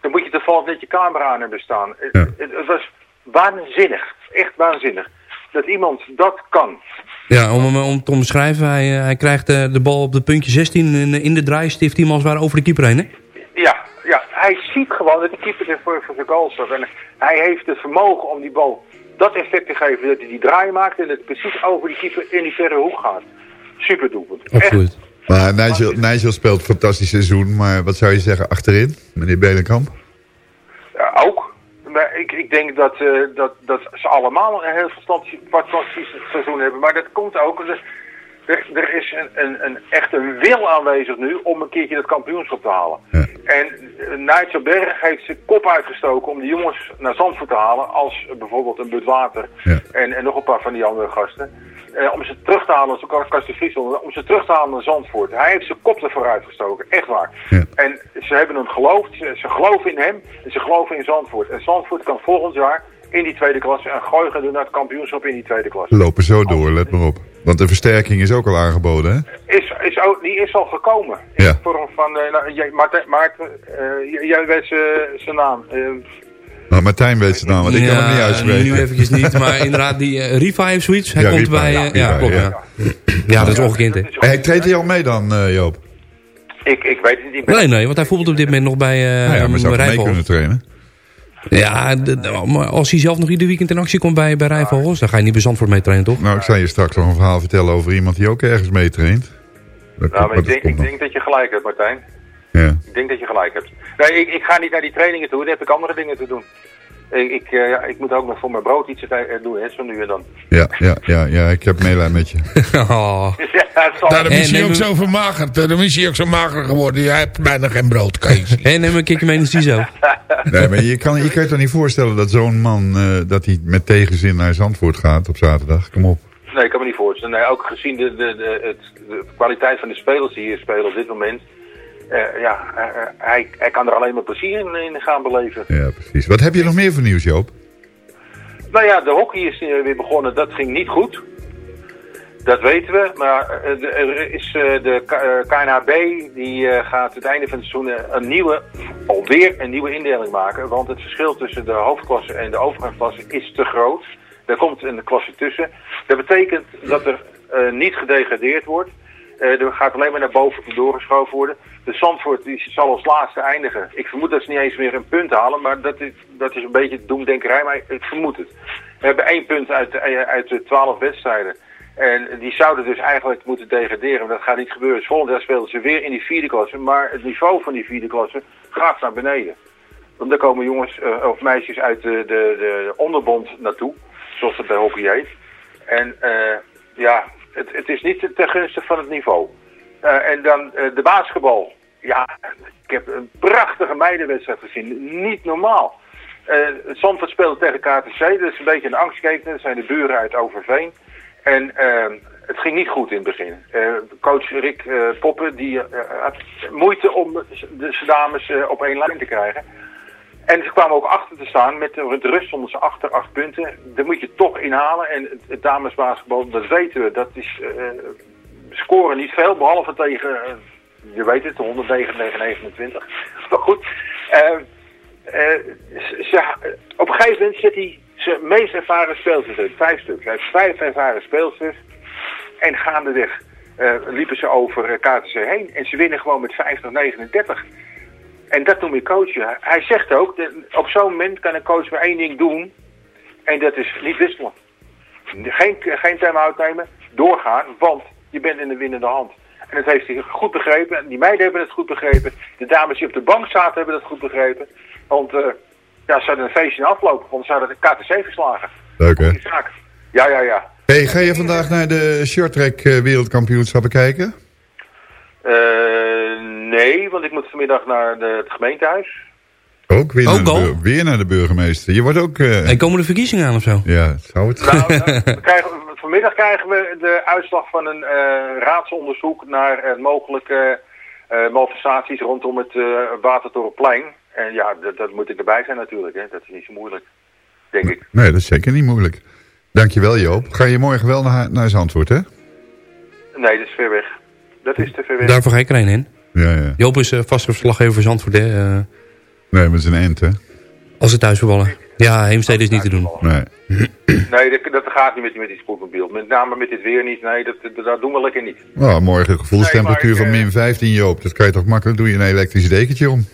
Dan moet je toevallig net je camera aan hebben staan. Het was waanzinnig, echt waanzinnig. Dat iemand dat kan. Ja, om hem om te omschrijven, hij, eh, hij krijgt eh, de bal op de puntje 16 en eh, in de draai stift hij als het ware over de keeper heen. Hè? Ja, ja, hij ziet gewoon dat de keeper er voor, voor zijn goal staat. En hij heeft het vermogen om die bal dat effect te geven dat hij die draai maakt en het precies over die keeper in die verre hoek gaat. Super doelpunt. Absoluut. Maar Nigel, Nigel speelt een fantastisch seizoen. Maar wat zou je zeggen achterin, meneer Belenkamp? Ja, ook. Maar ik, ik denk dat, eh, dat, dat ze allemaal een heel fantastisch, seizoen hebben. Maar dat komt ook. Er, er, er is een, een, een, echt een wil aanwezig nu om een keertje dat kampioenschap te halen. En uh, Nigel Berg heeft zijn kop uitgestoken om de jongens naar Zandvoort te halen. Als eh, bijvoorbeeld een Budwater en, en nog een paar van die andere gasten. Eh, om ze terug te halen, zoals Karsten Friesel, om ze terug te halen naar Zandvoort. Hij heeft zijn kop ervoor uitgestoken, echt waar. En ze hebben hem geloofd, ze, ze geloven in hem en ze geloven in Zandvoort. En Zandvoort kan volgend jaar in die tweede klasse een gooi gaan doen naar het kampioenschap in die tweede klasse. Lopen zo door, let maar op. Want de versterking is ook al aangeboden, hè? Is, is ook, die is al gekomen. Ja. In de vorm van, eh, nou, jij, Maarten, Maarten eh, jij weet zijn naam. Eh, Nou, Martijn weet zijn naam, want ik kan hem niet uitspreken. nu eventjes niet, maar inderdaad, die eh, Riva heeft zoiets. Hij Ja, komt Riva, bij... ja, eh, Riva, ja, klopt, ja. ja. Dat is ongekend, hè? Hey, treedt hij al mee dan, eh, Joop? ik, ik weet het niet. Ben- Nee, nee, want hij voetbalt op dit moment nog bij eh Nou ja, maar zou hij mee kunnen trainen? Ja, maar als hij zelf nog ieder weekend in actie komt bij, bij dan ga je niet bij Zandvoort mee trainen, toch? Nou, ik zal je straks nog een verhaal vertellen over iemand die ook ergens meetraint. Dat, Nou, maar maar ik denk, ik denk dat je gelijk hebt, Martijn. Ja. Ik denk dat je gelijk hebt. Nee, ik, ik ga niet naar die trainingen toe, dan heb ik andere dingen te doen. Ik, ik, eh, ja, ik moet ook nog voor mijn brood iets eh, doen, hè, zo nu en dan. Ja, ja, ja, ja, ik heb meelijn met je. <laughs> Oh. <laughs> Ja, Daarom is hij ook zo vermagerd. Daarom is hij ook zo mager geworden. Jij hebt bijna geen brood, kan je zien. <laughs> En neem een kikje mee de CISO. Nee, maar je kan je, kan je toch niet voorstellen dat zo'n man, eh, dat hij met tegenzin naar Zandvoort gaat op zaterdag? Kom op. Nee, ik kan me niet voorstellen. Nee, ook gezien de, de, de, het, de kwaliteit van de spelers die hier spelen op dit moment. Eh, ja, eh, eh, hij, hij kan er alleen maar plezier in, in gaan beleven. Ja, precies. Wat heb je nog meer voor nieuws, Joop? Nou ja, de hockey is weer begonnen. Dat ging niet goed. Dat weten we. Maar de- er is de KNHB die gaat het einde van het seizoen een nieuwe, alweer een nieuwe indeling maken. Want het verschil tussen de hoofdklasse en de overgangsklasse is te groot. Daar komt een klasse tussen. Dat betekent dat er niet gedegradeerd wordt. Eh, er gaat alleen maar naar boven doorgeschoven worden. De Zandvoort die zal als laatste eindigen. Ik vermoed dat ze niet eens meer een punt halen, maar dat is, dat is een beetje doemdenkerij, maar ik vermoed het. We hebben één punt uit, eh, uit de twaalf wedstrijden. En die zouden dus eigenlijk moeten degraderen, maar dat gaat niet gebeuren. Dus volgend jaar spelen ze weer in die vierde klasse, maar het niveau van die vierde klasse gaat naar beneden. Want daar komen jongens eh, of meisjes uit de, de, de onderbond naartoe, zoals het bij hockey heet. En eh, ja, het, het is niet ten gunste van het niveau. Eh, en dan eh, de basketbal. Ja, ik heb een prachtige meidenwedstrijd gezien. Niet normaal. Eh Zandvoort speelde tegen KTC. Dat is een beetje een angstketen. Dat zijn de buren uit Overveen. En eh, het ging niet goed in het begin. Coach Rick Poppen die, had moeite om de dames op één lijn te krijgen. En ze kwamen ook achter te staan met de rust stonden ze achter acht punten. Daar moet je toch inhalen. En het, het dat weten we, dat is eh, scoren niet veel, behalve tegen, eh, je weet het, 109 tegen 29. Maar goed, ze- op een gegeven moment zet hij zijn meest ervaren speelsters uit, vijf stuks. Hij heeft vijf ervaren speelsters. En gaandeweg eh liepen ze over KTC heen. En ze winnen gewoon met 50-39. En dat noem ik coachen. Hij zegt ook, dat op zo'n moment kan een coach maar één ding doen. En dat is niet wisselen. Geen, geen time-out nemen, doorgaan, want je bent in de winnende hand. En dat heeft hij goed begrepen. En die meiden hebben het goed begrepen. De dames die op de bank zaten hebben het goed begrepen. Want eh, ja, ze hadden een feestje in aflopen, want ze hadden de KTC verslagen. Leuk, hè? Ja, ja, ja. Hey, ga je vandaag naar de shorttrack eh, wereldkampioenschappen kijken? Eh, nee, want ik moet vanmiddag naar de, het gemeentehuis. Ook weer, Ook naar, de, weer naar de burgemeester. Je wordt ook... eh, En komen de verkiezingen aan of zo? Ja, zou het... Nou, <laughs> nou, we krijgen, vanmiddag krijgen we de uitslag van een eh, raadsonderzoek naar mogelijke eh, malversaties rondom het uh, Watertorenplein. En ja, dat, dat moet ik erbij zijn natuurlijk. Hè. Dat is niet zo moeilijk, denk ik. Nee, dat is zeker niet moeilijk. Dankjewel Joop. Ga je morgen wel naar, naar Zandvoort, hè? Nee, dat is ver weg. Dat is te ver weg. Daarvoor ga ik er een in. Ja, ja. Joop is uh, vast verslaggever voor Zandvoort, hè? Uh, nee, maar is een end, hè? Als het thuis voetballen. Ja, Heemstede is niet te doen. Nee. Nee, dat, dat gaat niet met, met die spoedmobiel. Met name met dit weer niet. Nee, dat, dat, dat doen we lekker niet. Nou, morgen gevoelstemperatuur Nee, van min 15, Joop. Dat kan je toch makkelijk doen. Je een elektrisch dekentje om.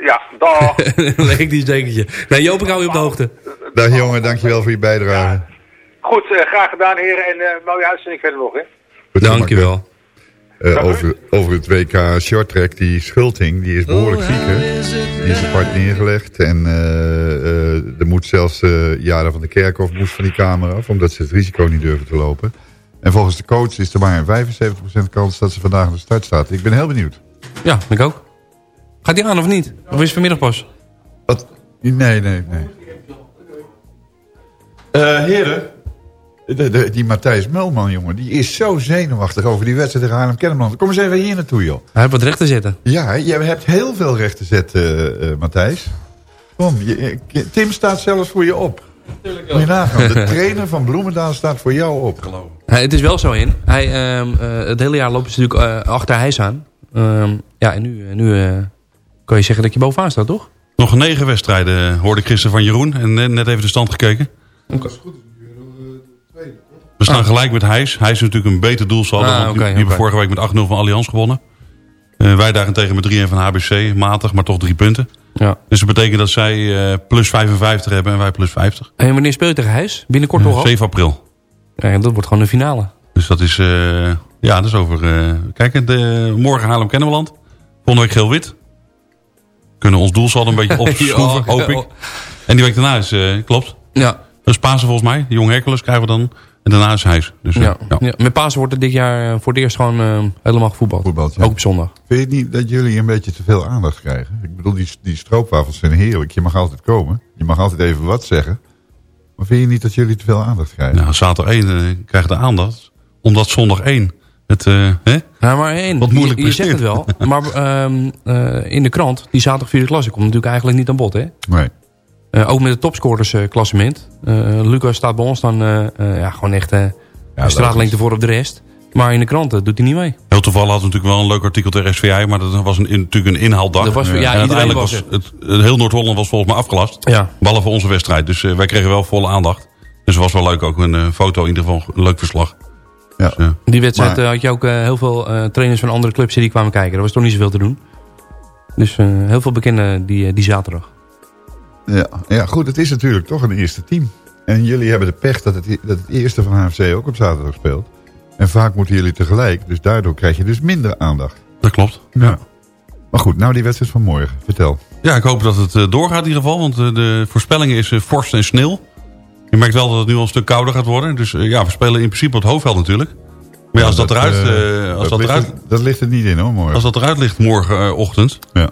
Ja, dag. <laughs> elektrisch dekentje. Nee, Joop, ik hou je op de hoogte. Dag jongen, dankjewel voor je bijdrage. Goed, uh, graag gedaan heren. En uh, mooie uitzending verder nog, hè? Goed, dankjewel. Eh, over, over het WK shorttrack, die Schulting, die is behoorlijk ziek. Hè? Die is apart neergelegd. En eh, eh, er moet zelfs eh Jara van de Kerkhof moest van die kamer af... omdat ze het risico niet durven te lopen. En volgens de coach is er maar een 75% kans dat ze vandaag aan de start staat. Ik ben heel benieuwd. Ja, ik ook. Gaat die aan of niet? Of is het vanmiddag pas? Wat? Nee, nee, nee. Eh, heren, de, de- die Matthijs Mulman, jongen, die is zo zenuwachtig over die wedstrijd tegen Haarlem-Kennemerland. Kom eens even hier naartoe, joh. Hij heeft wat recht te zetten. Ja, je hebt heel veel recht te zetten, eh, Matthijs. Kom, je, eh, Tim staat zelfs voor je op. Moet je nagaan, de <laughs> trainer van Bloemendaal staat voor jou op. Ja, het is wel zo in. Hij, ehm, eh, het hele jaar lopen ze natuurlijk eh, achter Hijs aan. Ehm, ja, en nu, eh, nu eh, kan je zeggen dat je bovenaan staat, toch? Nog negen wedstrijden hoorde ik gisteren van Jeroen. En net net even de stand gekeken. We staan gelijk met Hijs. Hij is natuurlijk een beter doelsaldo. Ah, want die, hebben vorige week met 8-0 van Allianz gewonnen. Eh, wij daarentegen met 3-1 van HBC. Matig, maar toch drie punten. Ja. Dus dat betekent dat zij eh, plus 55 hebben en wij plus 50. En wanneer speel je tegen Hijs? Binnenkort Eh, al? 7 april. Ja, dat wordt gewoon een finale. Dus dat is... ja, dat is over... kijk, de, morgen Haarlem Kennemerland. Volgende week geel-wit. Kunnen ons doelsaldo een beetje <laughs> opschroeven, hoop ik. En die week daarna is... eh, klopt. Ja. Dat is Pasen volgens mij. Jong Hercules krijgen we dan. En daarna is Hijs. Dus, eh, Ja. Ja. Met Pasen wordt er dit jaar eh, voor het eerst gewoon eh, helemaal gevoetbald. Voetbald, ja. Ook op zondag. Vind je niet dat jullie een beetje te veel aandacht krijgen? Ik bedoel, die, die stroopwafels zijn heerlijk. Je mag altijd komen. Je mag altijd even wat zeggen. Maar vind je niet dat jullie te veel aandacht krijgen? Nou, zaterdag 1 eh, krijgt de aandacht. Omdat zondag 1 het... eh, hè? Ja, maar één, Wat moeilijk je, je zegt het wel. Maar ehm, eh, in de krant, die zaterdag vierde klasse, komt natuurlijk eigenlijk niet aan bod. Hè? Nee. Eh, ook met het topscorersklassement. klassement. Eh, Lucas staat bij ons dan eh, eh, ja, gewoon echt eh een straatlengte voor op de rest. Maar in de kranten doet hij niet mee. Heel toevallig had natuurlijk wel een leuk artikel tegen SVI. Maar dat was een, in- natuurlijk een inhaaldag. Dat was- ja, en iedereen uiteindelijk was was het, het- heel Noord-Holland was volgens mij afgelast. Ja. Behalve onze wedstrijd. Dus eh, wij kregen wel volle aandacht. Dus het was wel leuk. Ook een eh, foto in ieder geval. Een leuk verslag. Ja. Dus, eh, Die wedstrijd Maar- eh, had je ook eh, heel veel eh, trainers van andere clubs die kwamen kijken. Er was toch niet zoveel te doen. Dus eh, heel veel bekenden die, eh, die zaterdag. Ja, ja, goed, het is natuurlijk toch een eerste team. En jullie hebben de pech dat het, dat het eerste van HFC ook op zaterdag speelt. En vaak moeten jullie tegelijk, dus daardoor krijg je dus minder aandacht. Dat klopt. Ja. Maar goed, nou die wedstrijd van morgen, vertel. Ja, ik hoop dat het eh, doorgaat in ieder geval. Want eh, de voorspellingen is eh, vorst en sneeuw. Je merkt wel dat het nu al een stuk kouder gaat worden. Dus eh, ja, we spelen in principe op het hoofdveld natuurlijk. Maar ja, als dat, eruit, eh, eh, als dat, ligt eruit, er- dat ligt er niet in hoor, morgen. als dat eruit ligt morgenochtend... Ja.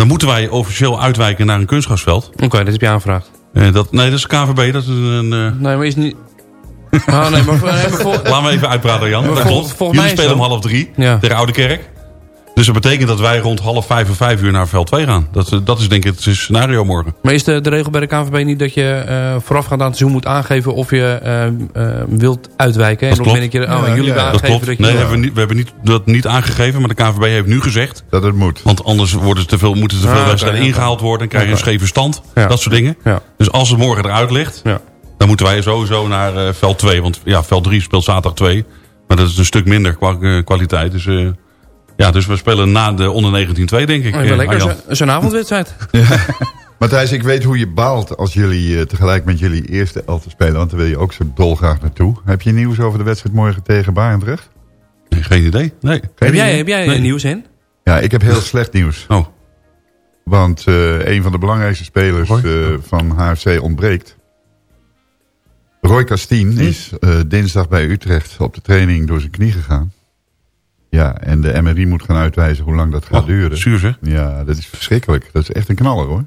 Dan moeten wij officieel uitwijken naar een kunstgrasveld. Oké, dat heb je aanvraagd. Eh, dat, nee, dat is KVB. Dat is een... eh, Nee, maar is niet... <laughs> Ah, nee, maar, nee, maar vol- Laten we even uitpraten, Jan. Maar Dat vol- klopt. Jullie spelen om half drie Ja. tegen Oude Kerk. Dus dat betekent dat wij rond half vijf of vijf uur naar veld 2 gaan. Dat, eh, dat is denk ik het scenario morgen. Maar is de, de regel bij de KNVB niet dat je eh voorafgaand aan het seizoen moet aangeven of je eh, eh, wilt uitwijken? En Dat op het moment klopt. dat je, oh, jullie dat aangeven klopt. dat je... nee, hebben we, niet, we hebben niet, dat niet aangegeven, maar de KVB heeft nu gezegd... Dat het moet. Want anders worden te veel, moeten te veel Ah, wedstrijden ingehaald worden... en krijg je een scheve stand, Ja. dat soort dingen. Ja. Dus als het morgen eruit ligt, Ja. dan moeten wij sowieso naar eh, veld 2. Want ja, veld 3 speelt zaterdag 2. Maar dat is een stuk minder qua kwaliteit. Dus, eh, ja, dus we spelen na de onder 19-2, denk ik. Oh, eh, lekker, zo'n avondwedstrijd. <laughs> Matthijs, ik weet hoe je baalt als jullie eh, tegelijk met jullie eerste elfte spelen. Want daar wil je ook zo dolgraag naartoe. Heb je nieuws over de wedstrijd morgen tegen Barendrecht? Nee, geen idee. Nee. Heb jij, heb jij Nee. nieuws in? Ja, ik heb heel slecht nieuws. Oh. Want eh, een van de belangrijkste spelers eh, van HFC ontbreekt. Roy Castien is eh, dinsdag bij Utrecht op de training door zijn knie gegaan. Ja, en de MRI moet gaan uitwijzen hoe lang dat gaat Oh, duren. zuur zeg. Ja, dat is verschrikkelijk. Dat is echt een knaller hoor.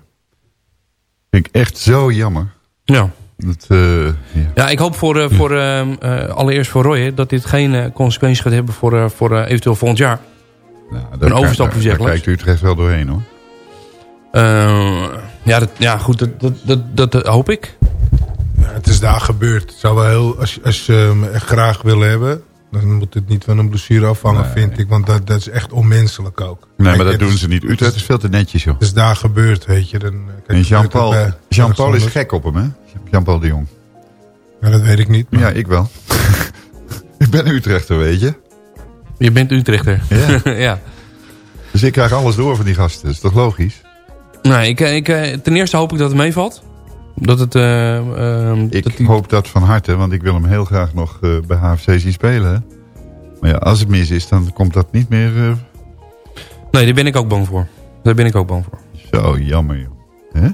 Vind ik echt zo jammer. Ja. Dat, eh, ja. Ja, ik hoop voor, eh, voor ehm, eh, allereerst voor Roy hè, dat dit geen eh, consequenties gaat hebben voor, eh, voor eh, eventueel volgend jaar. Nou, daar- een overstapje daar- zeg Daar kijkt Utrecht wel doorheen hoor. Ja, dat, ja, goed, dat, dat, dat, dat hoop ik. Ja, het is daar gebeurd. Het zou wel heel, als, je- als je hem echt graag wil hebben, dan moet het niet van een blessure afhangen, Nee. vind ik. Want dat, dat is echt onmenselijk ook. Nee, Kijk, maar dat doen is- ze niet. Utrecht is veel te netjes joh. Het is daar gebeurd, weet je. Dan, eh, kijk, En Jean-Paul gebeurt ook bij Jean Paul is gek op hem hè? Jean-Paul de Jong. Ja, dat weet ik niet. maar- Ja, ik wel. <laughs> ik ben Utrechter, weet je. Je bent Utrechter. Ja. <laughs> ja. Dus ik krijg alles door van die gasten. Dat is toch logisch? Nee, ik, ik, eh, ten eerste hoop ik dat het meevalt. Dat het... eh, ehm, Ik dat die- hoop dat van harte, want ik wil hem heel graag nog eh, bij HFC zien spelen. hè. Maar ja, als het mis is, dan komt dat niet meer... eh, Nee, daar ben ik ook bang voor. Daar ben ik ook bang voor. Zo, jammer joh. Hè?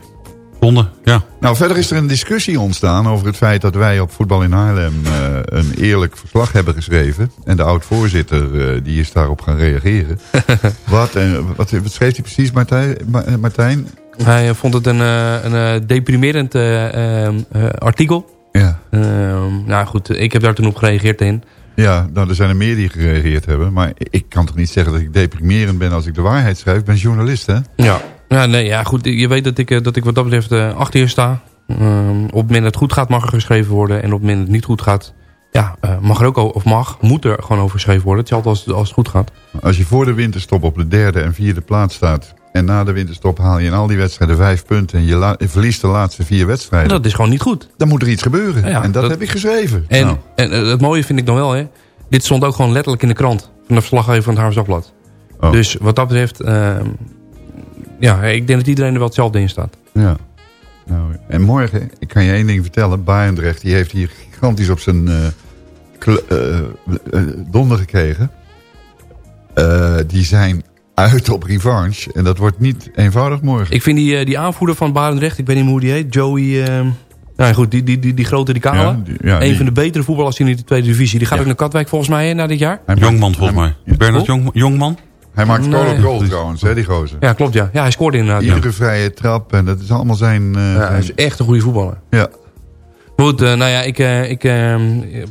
Zonde, ja. Nou, verder is er een discussie ontstaan over het feit dat wij op Voetbal in Haarlem eh, een eerlijk verslag hebben geschreven. En de oud-voorzitter eh, die is daarop gaan reageren. <laughs> wat, eh, wat, wat schreef hij precies, Martijn? Ma- Martijn? Hij eh, vond het een, eh, een eh, deprimerend eh, ehm, eh, artikel. Ja. Ehm, nou goed, ik heb daar toen op gereageerd in. Ja, nou, er zijn er meer die gereageerd hebben. Maar ik kan toch niet zeggen dat ik deprimerend ben als ik de waarheid schrijf. Ik ben journalist, hè? Ja. Ja, nee, ja, goed. Je weet dat ik, dat ik wat dat betreft achter je sta. Ehm, op het moment dat het goed gaat mag er geschreven worden. En op het moment dat het niet goed gaat, ja, mag er ook, of mag, moet er gewoon over geschreven worden. Hetzelfde als, als het goed gaat. Als je voor de winterstop op de derde en vierde plaats staat... en na de winterstop haal je in al die wedstrijden vijf punten... en je, verliest de laatste vier wedstrijden... Dat is gewoon niet goed. Dan moet er iets gebeuren. Ja, en dat, dat- heb ik geschreven. En, Nou, en eh, het mooie vind ik dan wel, hè. Dit stond ook gewoon letterlijk in de krant. Van de verslaggever van het Dagblad. Oh. Dus wat dat betreft... ehm, ja, ik denk dat iedereen er wel hetzelfde in staat. ja. Nou, en morgen, ik kan je één ding vertellen. Barendrecht die heeft hier gigantisch op zijn eh, donder gekregen. Die zijn uit op revanche. En dat wordt niet eenvoudig morgen. Ik vind die, eh, die aanvoerder van Barendrecht, ik weet niet meer hoe die heet, Joey... ehm, nou ja, goed, die, die, die, die grote, die kale. Ja, die- ja, een die- van de betere voetballers in de tweede divisie. Die gaat ook naar Katwijk volgens mij hè, na dit jaar. Hij Jongman volgens mij. Bernard Jong, Jongman? Hij maakt Nee. goal trouwens, hè, die gozer. Ja, klopt ja. Ja, hij scoorde inderdaad. Ja. Iedere vrije trap. En dat is allemaal zijn... eh, Ja, hij is echt een goede voetballer. ja. Goed, eh, nou ja, ik, eh, ik, ehm, eh,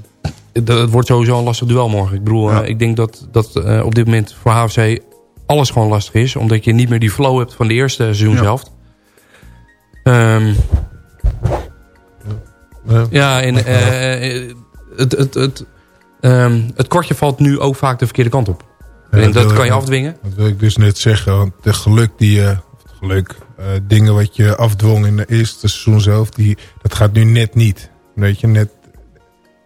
het wordt sowieso een lastig duel morgen. Ik bedoel, Ja. ik denk dat, dat eh, op dit moment voor HFC alles gewoon lastig is. Omdat je niet meer die flow hebt van de eerste seizoenshelft. Ehm, Ja. ja, en eh, het, het, het, ehm, het kortje valt nu ook vaak de verkeerde kant op. Ja, en dat kan je afdwingen. Dat wil ik dus net zeggen. Want de geluk die je... geluk, eh, dingen wat je afdwong in de eerste seizoen zelf... Die, dat gaat nu net niet. Weet je, net,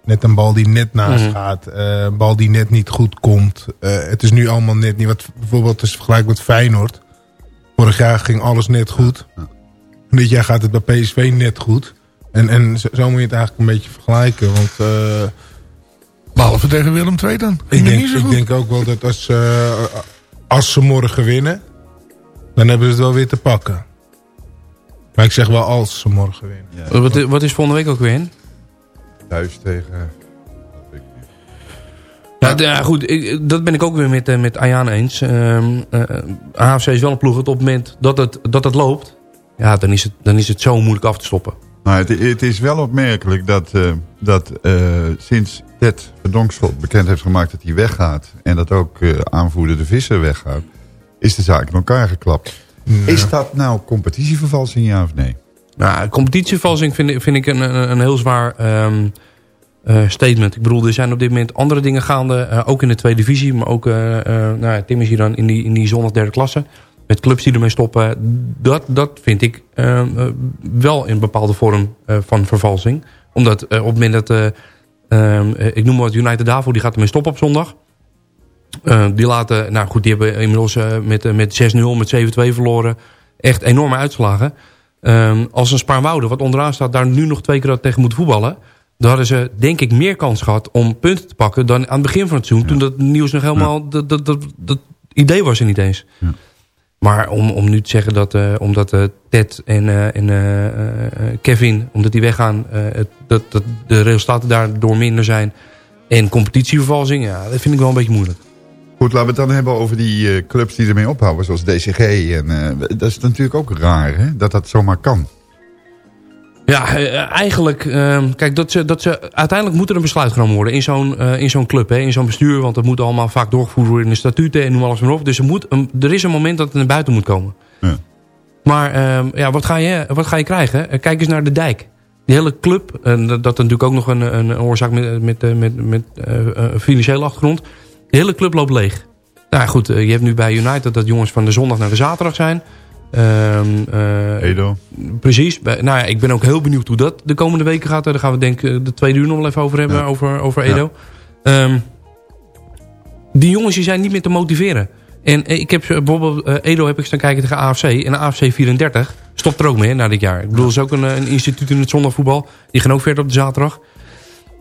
net een bal die net naast Mhm. gaat. eh, een bal die net niet goed komt. Eh, het is nu allemaal net niet. Wat bijvoorbeeld is vergelijk met Feyenoord. Vorig jaar ging alles net goed. Dit jaar gaat het bij PSV net goed. En, en zo, zo moet je het eigenlijk een beetje vergelijken. Want... eh, Behalve tegen Willem II dan. ik denk, ik ook wel dat als, eh, als ze morgen winnen, dan hebben ze het wel weer te pakken. Maar ik zeg wel als ze morgen winnen. Wat, wat is volgende week ook weer in? Thuis tegen... Ja, d- ja, goed, ik, dat ben ik ook weer met, eh, met Ayaan eens. Ehm eh, AFC is wel een ploeg dat op het moment dat het, dat het loopt... Ja, dan is, het, dan is het zo moeilijk af te stoppen. Maar het, het is wel opmerkelijk dat, eh, dat eh, sinds Ted Verdonkschot bekend heeft gemaakt dat hij weggaat... en dat ook eh, aanvoerder de Visser weggaat... is de zaak in elkaar geklapt. Is dat nou competitievervalsing, ja of nee? Nou, vind, vind ik een, een, een heel zwaar ehm, eh, statement. Ik bedoel, er zijn op dit moment andere dingen gaande. eh, ook in de tweede divisie. Maar ook, eh, nou, Tim is hier dan in die, in die zondag derde klasse. Met clubs die ermee stoppen. Dat, dat vind ik ehm, eh, wel in bepaalde vorm van vervalsing. Omdat op het moment dat... eh, ehm, eh, ik noem maar wat United Davo, die gaat ermee stoppen op zondag. Die laten, nou goed, die hebben inmiddels met, met 6-0, met 7-2 verloren. Echt enorme uitslagen. Ehm, als een Spaarnwoude, wat onderaan staat, daar nu nog twee keer tegen moeten voetballen. Dan hadden ze, denk ik, meer kans gehad om punten te pakken dan aan het begin van het seizoen. Toen dat nieuws nog helemaal, dat, dat, dat, dat idee was er niet eens. Maar om, om nu te zeggen dat eh, omdat eh, Ted en, eh, en Kevin, omdat die weggaan, het, dat, dat de resultaten daardoor minder zijn. En competitievervalsing, ja, dat vind ik wel een beetje moeilijk. Goed, laten we het dan hebben over die eh, clubs die ermee ophouden, zoals DCG. En, eh, dat is natuurlijk ook raar, hè? dat dat zomaar kan. Ja, eh, eigenlijk, ehm, kijk, dat ze, dat ze, uiteindelijk moet er een besluit genomen worden in zo'n in zo'n club, hè, in zo'n bestuur. Want dat moet allemaal vaak doorgevoerd worden in de statuten en noem alles maar op. Dus er, moet een, er is een moment dat het naar buiten moet komen. Ja. Maar ehm, ja, wat, ga je, wat ga je krijgen? Kijk eens naar de dijk. Die hele club, en dat, dat natuurlijk ook nog een, een oorzaak met, met, met, met eh, financiële achtergrond. De hele club loopt leeg. Nou goed, eh, je hebt nu bij United dat jongens van de zondag naar de zaterdag zijn. Ehm, eh, Edo. Precies. Nou ja, ik ben ook heel benieuwd hoe dat de komende weken gaat. Daar gaan we denk ik de tweede uur nog wel even over hebben, Ja. over, over Edo. Ehm, die jongens die zijn niet meer te motiveren. En eh, ik heb eh, bijvoorbeeld, eh, Edo heb ik staan kijken tegen AFC. En AFC 34 stopt er ook mee hè, na dit jaar. Ik bedoel, dat is ook een, eh, een instituut in het zondagvoetbal. Die gaan ook verder op de zaterdag.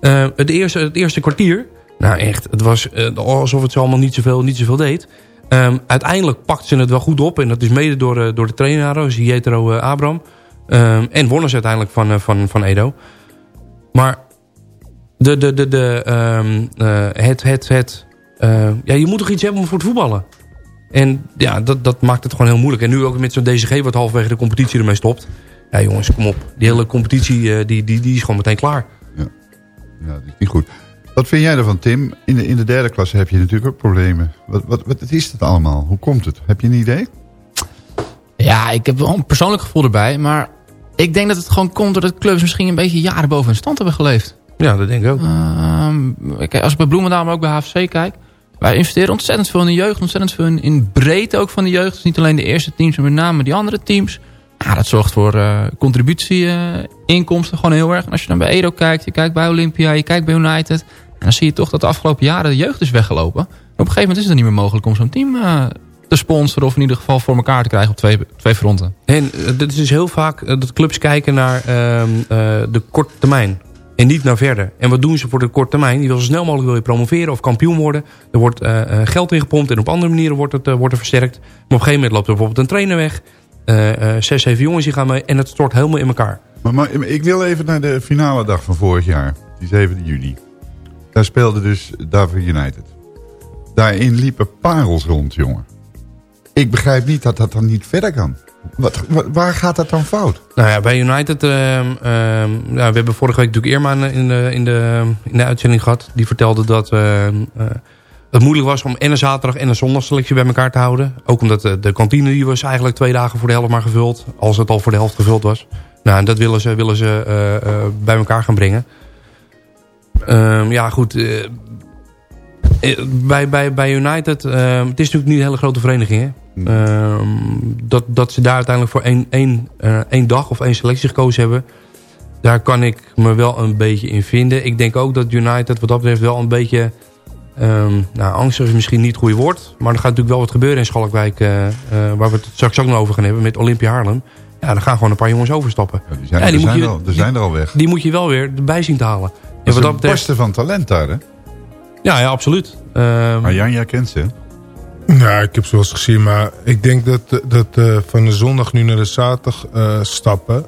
Eh, het, eerste, het eerste kwartier, Nou echt, het was eh, alsof het ze allemaal niet zoveel, niet zoveel deed. Ehm, uiteindelijk pakten ze het wel goed op. En dat is mede door, eh, door de trainer, Jetro eh, Abram. Ehm, en wonnen uiteindelijk van, van, van Edo. Maar de, de, de, de, ehm, eh, het, het, het, ja, je moet toch iets hebben voor het voetballen. En ja, dat, dat maakt het gewoon heel moeilijk. En nu ook met zo'n DCG wat halverwege de competitie ermee stopt. Ja jongens, kom op. Die hele competitie die, die, die is gewoon meteen klaar. Ja, dat is niet goed. Wat vind jij ervan, Tim? In de, in de derde klasse heb je natuurlijk ook problemen. Wat, wat, wat is het allemaal? Hoe komt het? Heb je een idee? Ja, ik heb wel een persoonlijk gevoel erbij. Maar ik denk dat het gewoon komt doordat clubs misschien een beetje jaren boven hun stand hebben geleefd. Ja, dat denk ik ook. Ehm, kijk, als ik bij Bloemendaal, maar ook bij HFC kijk. Wij investeren ontzettend veel in de jeugd. Ontzettend veel in, in breedte ook van de jeugd. Dus niet alleen de eerste teams, maar met name die andere teams. Ja, dat zorgt voor eh contributieinkomsten gewoon heel erg. En als je dan bij Edo kijkt, je kijkt bij Olympia, je kijkt bij United. Dan zie je toch dat de afgelopen jaren de jeugd is weggelopen. En op een gegeven moment is het niet meer mogelijk om zo'n team eh, te sponsoren. Of in ieder geval voor elkaar te krijgen op twee, twee fronten. En eh, dit is dus heel vaak dat clubs kijken naar ehm, eh, de korte termijn. En niet naar verder. En wat doen ze voor de korte termijn? Die wil zo snel mogelijk wil je promoveren of kampioen worden. Er wordt geld ingepompt en op andere manieren wordt het, wordt het versterkt. Maar op een gegeven moment loopt er bijvoorbeeld een trainer weg. Eh, eh, zes, zeven jongens die gaan mee en het stort helemaal in elkaar. Maar, maar ik wil even naar de finale dag van vorig jaar. Die 7 juni. Daar speelde dus David United. Daarin liepen parels rond, jongen. Ik begrijp niet dat dat dan niet verder kan. Wat, wa- waar gaat dat dan fout? Nou ja, bij United... ehm, ehm, we hebben vorige week natuurlijk Irma in, in de, in, de, in de uitzending gehad. Die vertelde dat ehm, eh, het moeilijk was om en een zaterdag en een zondagselectie bij elkaar te houden. Ook omdat de, de kantine die was eigenlijk twee dagen voor de helft maar gevuld. Als het al voor de helft gevuld was. Nou, en dat willen ze, willen ze eh, eh, bij elkaar gaan brengen. Ehm, ja, goed. eh, eh, bij, bij, bij United, ehm, het is natuurlijk niet een hele grote vereniging. Hè? Ehm, dat, dat ze daar uiteindelijk voor één, één, eh, één dag of één selectie gekozen hebben. Daar kan ik me wel een beetje in vinden. Ik denk ook dat United wat dat betreft wel een beetje... ehm, nou, angstig is misschien niet het goede woord. Maar er gaat natuurlijk wel wat gebeuren in Schalkwijk. eh, eh, waar we het straks ook nog over gaan hebben. Met Olympia Haarlem. Ja, daar gaan gewoon een paar jongens overstappen. Die zijn, Ja, er, die zijn je- er al, er zijn er al weg. Die moet je wel weer erbij zien te halen. Dat En is wat dat een betreft... barsten van talent daar, hè? Ja, ja, absoluut. Ehm, Maar Janja kent ze? Ja, ik heb ze wel eens gezien, maar ik denk dat, dat eh, van de zondag nu naar de zaterdag eh, stappen.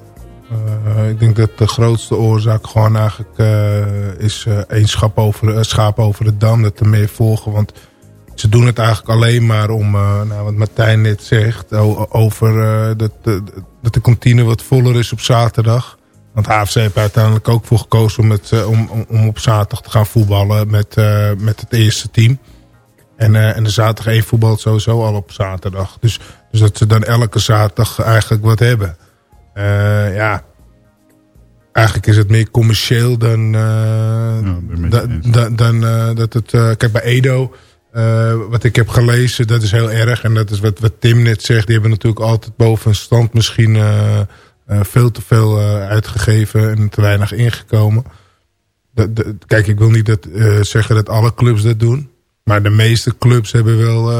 Eh, ik denk dat de grootste oorzaak gewoon eigenlijk eh, is eh één over, schaap over de dam. Dat er meer volgen, want ze doen het eigenlijk alleen maar om, eh, nou, wat Martijn net zegt, over dat, de- dat de kantine wat voller is op zaterdag. Want HFC heeft uiteindelijk ook voor gekozen om, het, om, om, op zaterdag te gaan voetballen met, met het eerste team. En, en de zaterdag één voetbalt sowieso al op zaterdag. Dus, dus dat ze dan elke zaterdag eigenlijk wat hebben. Eh, ja, eigenlijk is het meer commercieel dan, da- da- dan eh, dat het... kijk, bij Edo, wat ik heb gelezen, dat is heel erg. En dat is wat, wat Tim net zegt. Die hebben natuurlijk altijd boven hun stand misschien veel te veel uitgegeven en te weinig ingekomen. Dat- dat- kijk, ik wil niet dat, zeggen dat alle clubs dat doen. Maar de meeste clubs hebben wel...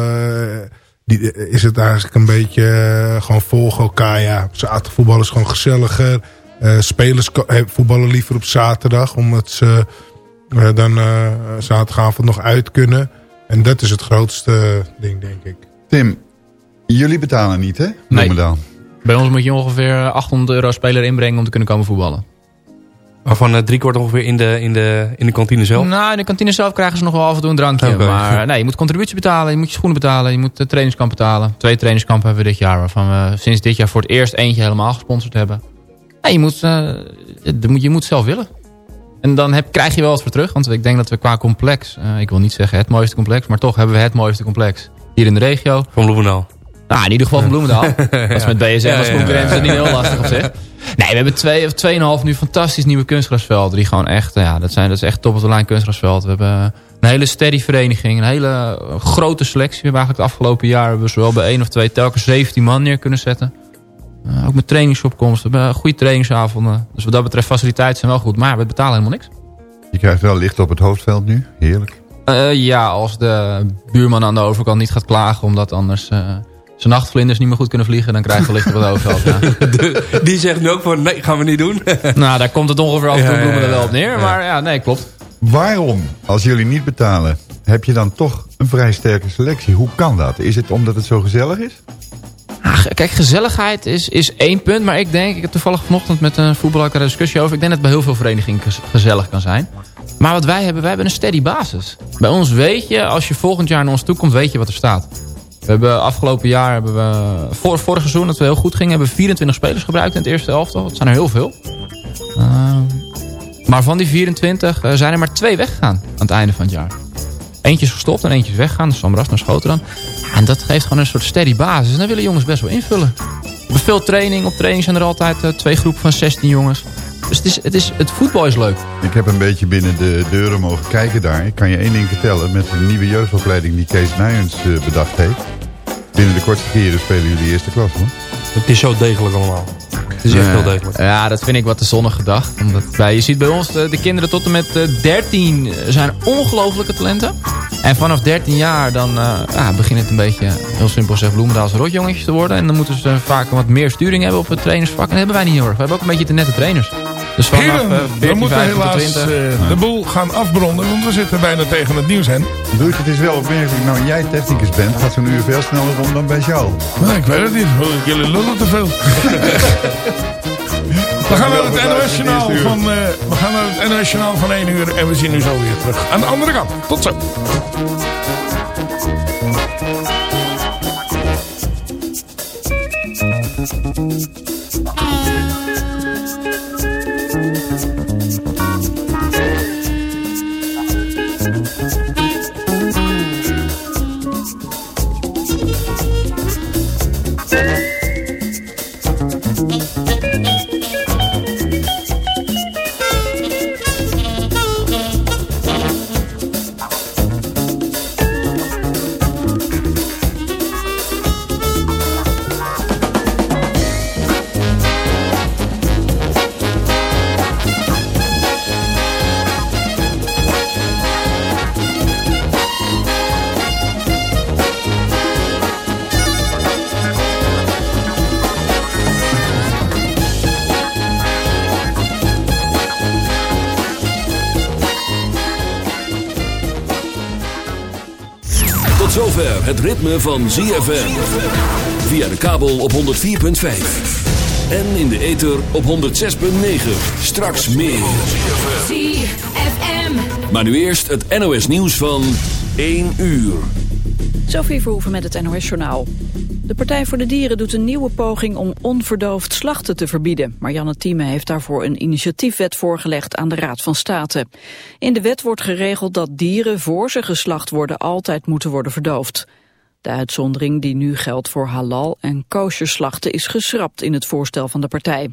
eh, die, is het eigenlijk een beetje eh, gewoon volgen elkaar. Ja, zaterdagvoetbal is gewoon gezelliger. Eh, spelers eh, voetballen liever op zaterdag. Omdat ze eh, dan eh, zaterdagavond nog uit kunnen. En dat is het grootste ding, denk ik. Tim, jullie betalen niet, hè? Bloemendaal. Bij ons moet je ongeveer 800 euro speler inbrengen om te kunnen komen voetballen. Waarvan uh, driekwart ongeveer in de, in, de, in de kantine zelf? Nou, in de kantine zelf krijgen ze nog wel af en toe een drankje. Maar nee, je moet contributie betalen, je moet je schoenen betalen, je moet de trainingskamp betalen. Twee trainingskampen hebben we dit jaar, waarvan we sinds dit jaar voor het eerst eentje helemaal gesponsord hebben. Nee, je moet, eh, je moet, je moet zelf willen. En dan heb, krijg je wel wat voor terug, want ik denk dat we qua complex, eh, ik wil niet zeggen het mooiste complex, maar toch hebben we het mooiste complex hier in de regio. Van Bloemendaal. Nou, in ieder geval van Bloemendaal. <laughs> Dat is met BSM als ja, concurrent ja. is niet heel lastig op zich. Nee, we hebben twee of tweeënhalf nu fantastisch nieuwe kunstgrasvelden. Die gewoon echt, ja, dat, zijn, dat is echt top of the line kunstgrasveld. We hebben een hele steady vereniging. Een hele grote selectie. We hebben eigenlijk het afgelopen jaar hebben we zowel bij één of twee telkens 17 man neer kunnen zetten. Eh, ook met trainingsopkomsten. We hebben goede trainingsavonden. Dus wat dat betreft faciliteiten zijn wel goed. Maar we betalen helemaal niks. Je krijgt wel licht op het hoofdveld nu. Heerlijk. Eh, ja, als de buurman aan de overkant niet gaat klagen... omdat anders eh, zijn nachtvlinders niet meer goed kunnen vliegen... dan krijgen we licht op het hoofdveld. Ja. <laughs> Die zegt nu ook van nee, gaan we niet doen. <laughs> nou, daar komt het ongeveer af en toe Ja, ja, bloemen er wel op neer. Maar ja, nee, klopt. Waarom, als jullie niet betalen, heb je dan toch een vrij sterke selectie? Hoe kan dat? Is het omdat het zo gezellig is? Ah, kijk, gezelligheid is, is één punt. Maar ik denk, ik heb toevallig vanochtend met een voetballer een discussie over. Ik denk dat het bij heel veel verenigingen gez- gezellig kan zijn. Maar wat wij hebben, wij hebben een steady basis. Bij ons weet je, als je volgend jaar naar ons toe komt, weet je wat er staat. We hebben afgelopen jaar, hebben we, voor, vorig seizoen dat we heel goed gingen, hebben we 24 spelers gebruikt in het eerste elftal. Dat zijn er heel veel. Ehm, maar van die 24 eh, zijn er maar twee weggegaan aan het einde van het jaar. Eentje is gestopt en eentje is weggegaan. Dus Samras naar Schoten dan. En dat geeft gewoon een soort steady basis. En dan willen jongens best wel invullen. We veel training. Op training zijn er altijd eh, twee groepen van 16 jongens. Dus het, is, het, is, het voetbal is leuk. Ik heb een beetje binnen de deuren mogen kijken daar. Ik kan je één ding vertellen. Met de nieuwe jeugdopleiding die Kees Nijens eh, bedacht heeft. Binnen de kortste keren spelen jullie eerste klas, hoor. Het is zo degelijk allemaal. Het is echt heel degelijk. Ja, dat vind ik wat te zonnig gedacht. Omdat wij, je ziet bij ons, de, de kinderen tot en met eh, 13 zijn ongelofelijke talenten. En vanaf 13 jaar dan eh, ja, begint het een beetje, heel simpel gezegd, Bloemendaalse rotjongetjes te worden. En dan moeten ze vaak wat meer sturing hebben op het trainersvak. En dat hebben wij niet heel erg. We hebben ook een beetje te nette trainers. Dus vanaf Heren, eh, we 14, moeten 15 tot helaas 20. eh, de boel gaan afbronden, want we zitten bijna tegen het nieuws heen. Doet het is wel opmerkelijk. Nou, jij technicus bent, gaat zo'n uur veel sneller om dan bij jou. Nou, ik weet het niet. Jullie lullen te veel. <laughs> We gaan naar het NOS Journaal van, eh, we gaan naar het NOS Journaal van 1 uur en we zien u zo weer terug. Aan de andere kant. Tot zo. Ritme van ZFM. Via de kabel op 104.5. En in de ether op 106.9. Straks meer. ZFM. Maar nu eerst het NOS nieuws van 1 uur. Sophie Verhoeven met het NOS-journaal. De Partij voor de Dieren doet een nieuwe poging om onverdoofd slachten te verbieden. Marianne Thieme heeft daarvoor een initiatiefwet voorgelegd aan de Raad van State. In de wet wordt geregeld dat dieren voor ze geslacht worden altijd moeten worden verdoofd. De uitzondering die nu geldt voor halal en kosher slachten is geschrapt in het voorstel van de partij.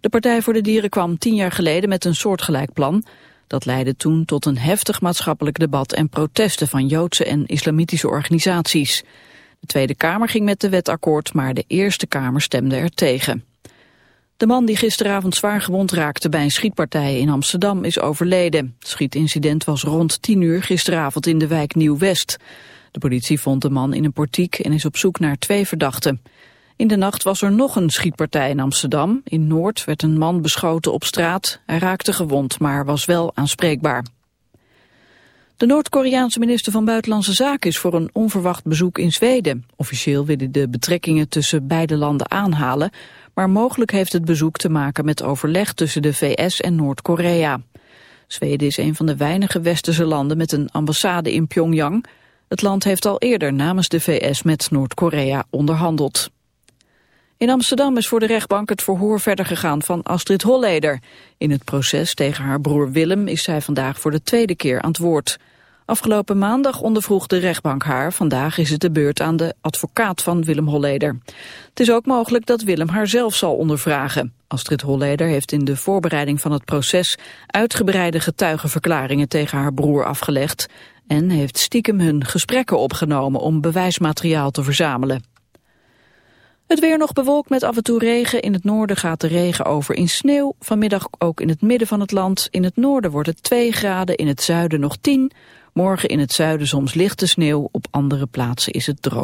De Partij voor de Dieren kwam tien jaar geleden met een soortgelijk plan. Dat leidde toen tot een heftig maatschappelijk debat en protesten van Joodse en islamitische organisaties. De Tweede Kamer ging met de wet akkoord, maar de Eerste Kamer stemde er tegen. De man die gisteravond zwaar gewond raakte bij een schietpartij in Amsterdam is overleden. Het schietincident was rond 10 uur gisteravond in de wijk Nieuw-West. De politie vond de man in een portiek en is op zoek naar twee verdachten. In de nacht was er nog een schietpartij in Amsterdam. In Noord werd een man beschoten op straat. Hij raakte gewond, maar was wel aanspreekbaar. De Noord-Koreaanse minister van Buitenlandse Zaken is voor een onverwacht bezoek in Zweden. Officieel willen de betrekkingen tussen beide landen aanhalen, maar mogelijk heeft het bezoek te maken met overleg tussen de VS en Noord-Korea. Zweden is een van de weinige westerse landen met een ambassade in Pyongyang. Het land heeft al eerder namens de VS met Noord-Korea onderhandeld. In Amsterdam is voor de rechtbank het verhoor verder gegaan van Astrid Holleder. In het proces tegen haar broer Willem is zij vandaag voor de tweede keer aan het woord. Afgelopen maandag ondervroeg de rechtbank haar. Vandaag is het de beurt aan de advocaat van Willem Holleder. Het is ook mogelijk dat Willem haar zelf zal ondervragen. Astrid Holleder heeft in de voorbereiding van het proces... uitgebreide getuigenverklaringen tegen haar broer afgelegd... en heeft stiekem hun gesprekken opgenomen om bewijsmateriaal te verzamelen. Het weer nog bewolkt met af en toe regen. In het noorden gaat de regen over in sneeuw. Vanmiddag ook in het midden van het land. In het noorden wordt het 2 graden, in het zuiden nog 10. Morgen in het zuiden soms lichte sneeuw. Op andere plaatsen is het droog.